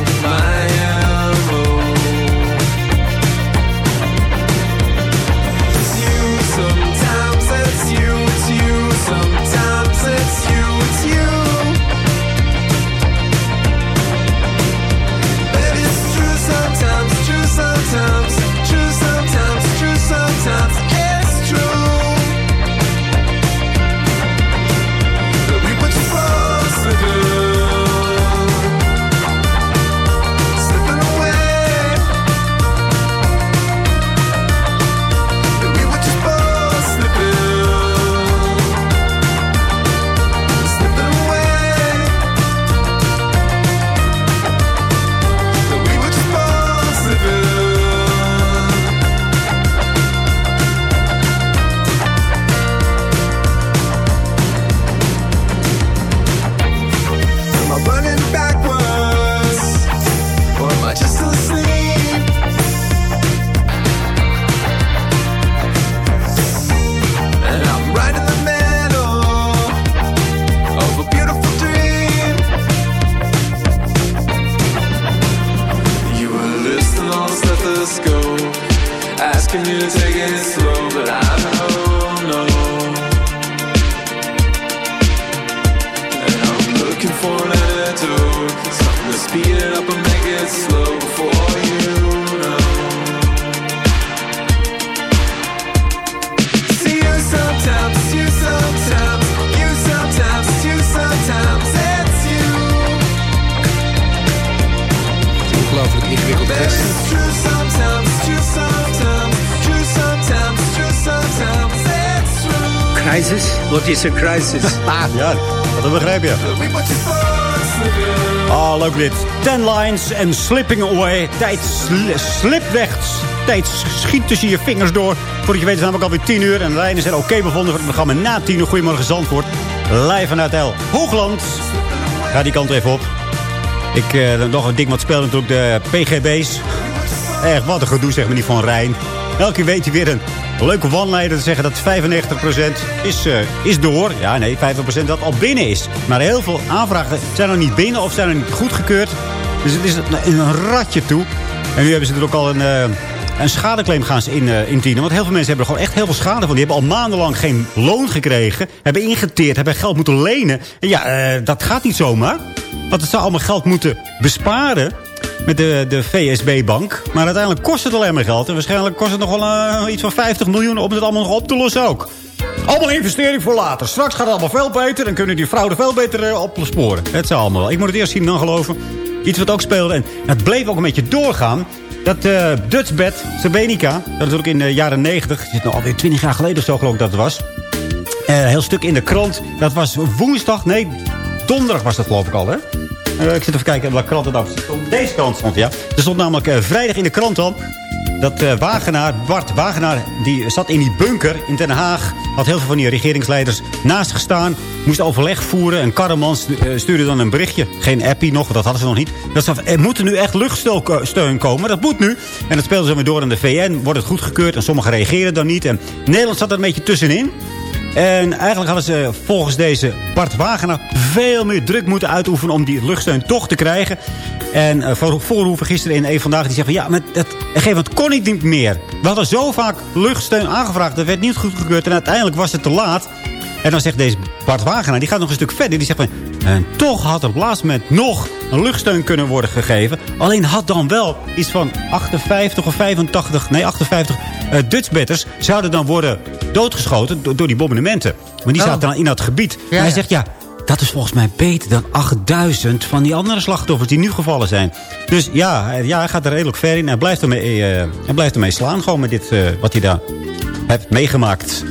What is a crisis? Ja, dat begrijp je. Ah, leuk dit. Ten lines en slipping away. Tijd sli slip weg. Tijd schiet tussen je vingers door. Voordat je weet is het namelijk alweer 10 uur. En de lijnen zijn oké bevonden voor het programma na 10 uur. Goedemorgen Zandvoort. Live vanuit El Hoogland. Ga die kant even op. Ik eh, nog een ding wat speelt natuurlijk de PGB's. Echt, wat een gedoe zeg maar niet van Rijn. Elke weet je weer een leuke one-liner te zeggen dat 95% is, eh, is door. Ja, nee, 50% dat al binnen is. Maar heel veel aanvragen zijn nog niet binnen of zijn nog niet goedgekeurd. Dus het is een, ratje toe. En nu hebben ze er ook al een, eh, een schadeclaim gaan in, eh, indienen. Want heel veel mensen hebben er gewoon echt heel veel schade van. Die hebben al maandenlang geen loon gekregen. Hebben ingeteerd, hebben geld moeten lenen. En ja, dat gaat niet zomaar. Want het zou allemaal geld moeten besparen met de, de VSB-bank. Maar uiteindelijk kost het alleen maar geld. En waarschijnlijk kost het nog wel eh, iets van 50 miljoen om het allemaal nog op te lossen ook. Allemaal investering voor later. Straks gaat het allemaal veel beter. Dan kunnen die fraude veel beter eh, opsporen. Het zou allemaal wel. Ik moet het eerst zien dan geloven. Iets wat ook speelde. En het bleef ook een beetje doorgaan. Dat uh, Dutchbed, Sabenica, dat natuurlijk in de jaren 90... Het is nou alweer 20 jaar geleden of zo geloof ik dat het was. Heel stuk in de krant. Dat was woensdag, nee, donderdag was dat geloof ik al, hè? Eh, ik zit even kijken welke krant het nou stond. Deze krant stond, ja. Er stond namelijk eh, vrijdag in de krant al... dat eh, Wagenaar, Bart Wagenaar, die zat in die bunker in Den Haag. Had heel veel van die regeringsleiders naast gestaan. Moest overleg voeren. En Karremans stuurde dan een berichtje. Geen appie nog, dat hadden ze nog niet. Dat ze, er moet nu echt luchtsteun komen. Dat moet nu. En dat speelden ze weer door in de VN. Wordt het goedgekeurd. En sommigen reageren dan niet. En Nederland zat er een beetje tussenin. En eigenlijk hadden ze volgens deze Bart Wagenaar veel meer druk moeten uitoefenen om die luchtsteun toch te krijgen. En uh, voor Voorhoeven gisteren in een vandaag die zegt van ja, maar dat, gegeven moment kon niet meer. We hadden zo vaak luchtsteun aangevraagd, dat werd niet goedgekeurd en uiteindelijk was het te laat. En dan zegt deze Bart Wagenaar, die gaat nog een stuk verder. Die zegt van, en toch had op het laatste moment nog een luchtsteun kunnen worden gegeven. Alleen had dan wel iets van 58 of 85, nee 58 uh, Dutchbatters zouden dan worden doodgeschoten door, door die bombardementen. Maar die Oh. zaten dan in dat gebied. Ja, hij zegt, ja, dat is volgens mij beter dan 8000 van die andere slachtoffers die nu gevallen zijn. Dus ja, hij- ja hij gaat er redelijk ver in. Hij blijft ermee, eh, hij blijft ermee slaan gewoon met dit, eh, wat hij daar heeft meegemaakt.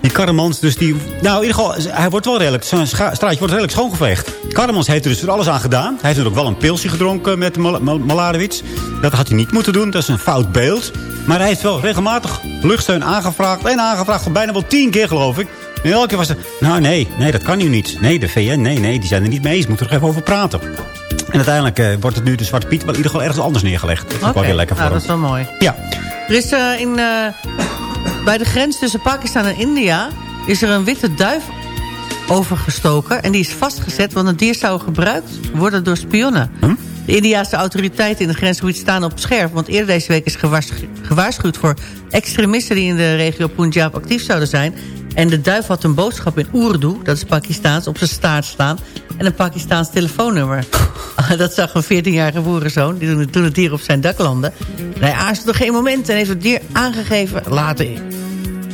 Die Karremans, dus die... Nou, in ieder geval, hij wordt wel redelijk... Zijn straatje wordt redelijk schoongeveegd. Karremans heeft er dus er alles aan gedaan. Hij heeft natuurlijk wel een pilsje gedronken met Mal. Dat had hij niet moeten doen. Dat is een fout beeld. Maar hij heeft wel regelmatig luchtsteun aangevraagd. En aangevraagd, bijna wel tien keer geloof ik. En elke keer was het... Nou, nee, nee, dat kan nu niet. Nee, de VN, nee, nee, die zijn er niet mee eens. Moeten er even over praten. En uiteindelijk eh, wordt het nu de Zwarte Piet... maar in ieder geval ergens anders neergelegd. Dat is ook wel weer lekker voor hem. dat is wel mooi. Ja. Er is eh, in, eh, bij de grens tussen Pakistan en India... is er een witte duif overgestoken. En die is vastgezet, want het dier zou gebruikt worden door spionnen. De Indiaanse autoriteiten in het grensgebied staan op scherp. Want eerder deze week is gewaarschu- gewaarschuwd voor extremisten... die in de regio Punjab actief zouden zijn. En de duif had een boodschap in Urdu, dat is Pakistaans, op zijn staart staan. En een Pakistaans telefoonnummer. dat zag een 14-jarige boerenzoon die toen het- dier op zijn dak landde. En hij aarzelde geen moment en heeft het dier aangegeven laten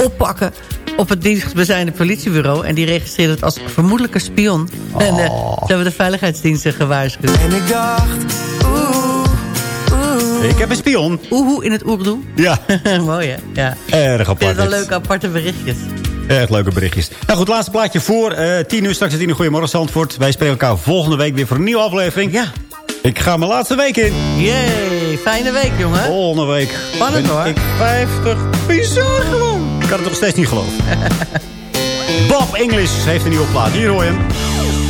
oppakken op het dichtstbijzijnde politiebureau. En die registreerde het als vermoedelijke spion. En eh, Oh. ze hebben de veiligheidsdiensten gewaarschuwd. En ik dacht, oeh, oeh. Ik heb een spion. Oehoe in het Urdu. Ja. Mooi hè? Ja. Erg apart. het wel dit. leuke aparte berichtjes. Erg leuke berichtjes. Nou goed, laatste plaatje voor. eh 10 uur straks het 10 uur. Goedemorgen Zandvoort. Wij spreken elkaar volgende week weer voor een nieuwe aflevering. Ja. Ik ga mijn laatste week in. Yay, fijne week jongen. Volgende week Spannend, hoor. ik 50. Bizar gewoon. Kan het nog steeds niet geloven. Bob English heeft een nieuwe plaat. Hier hoor je hem.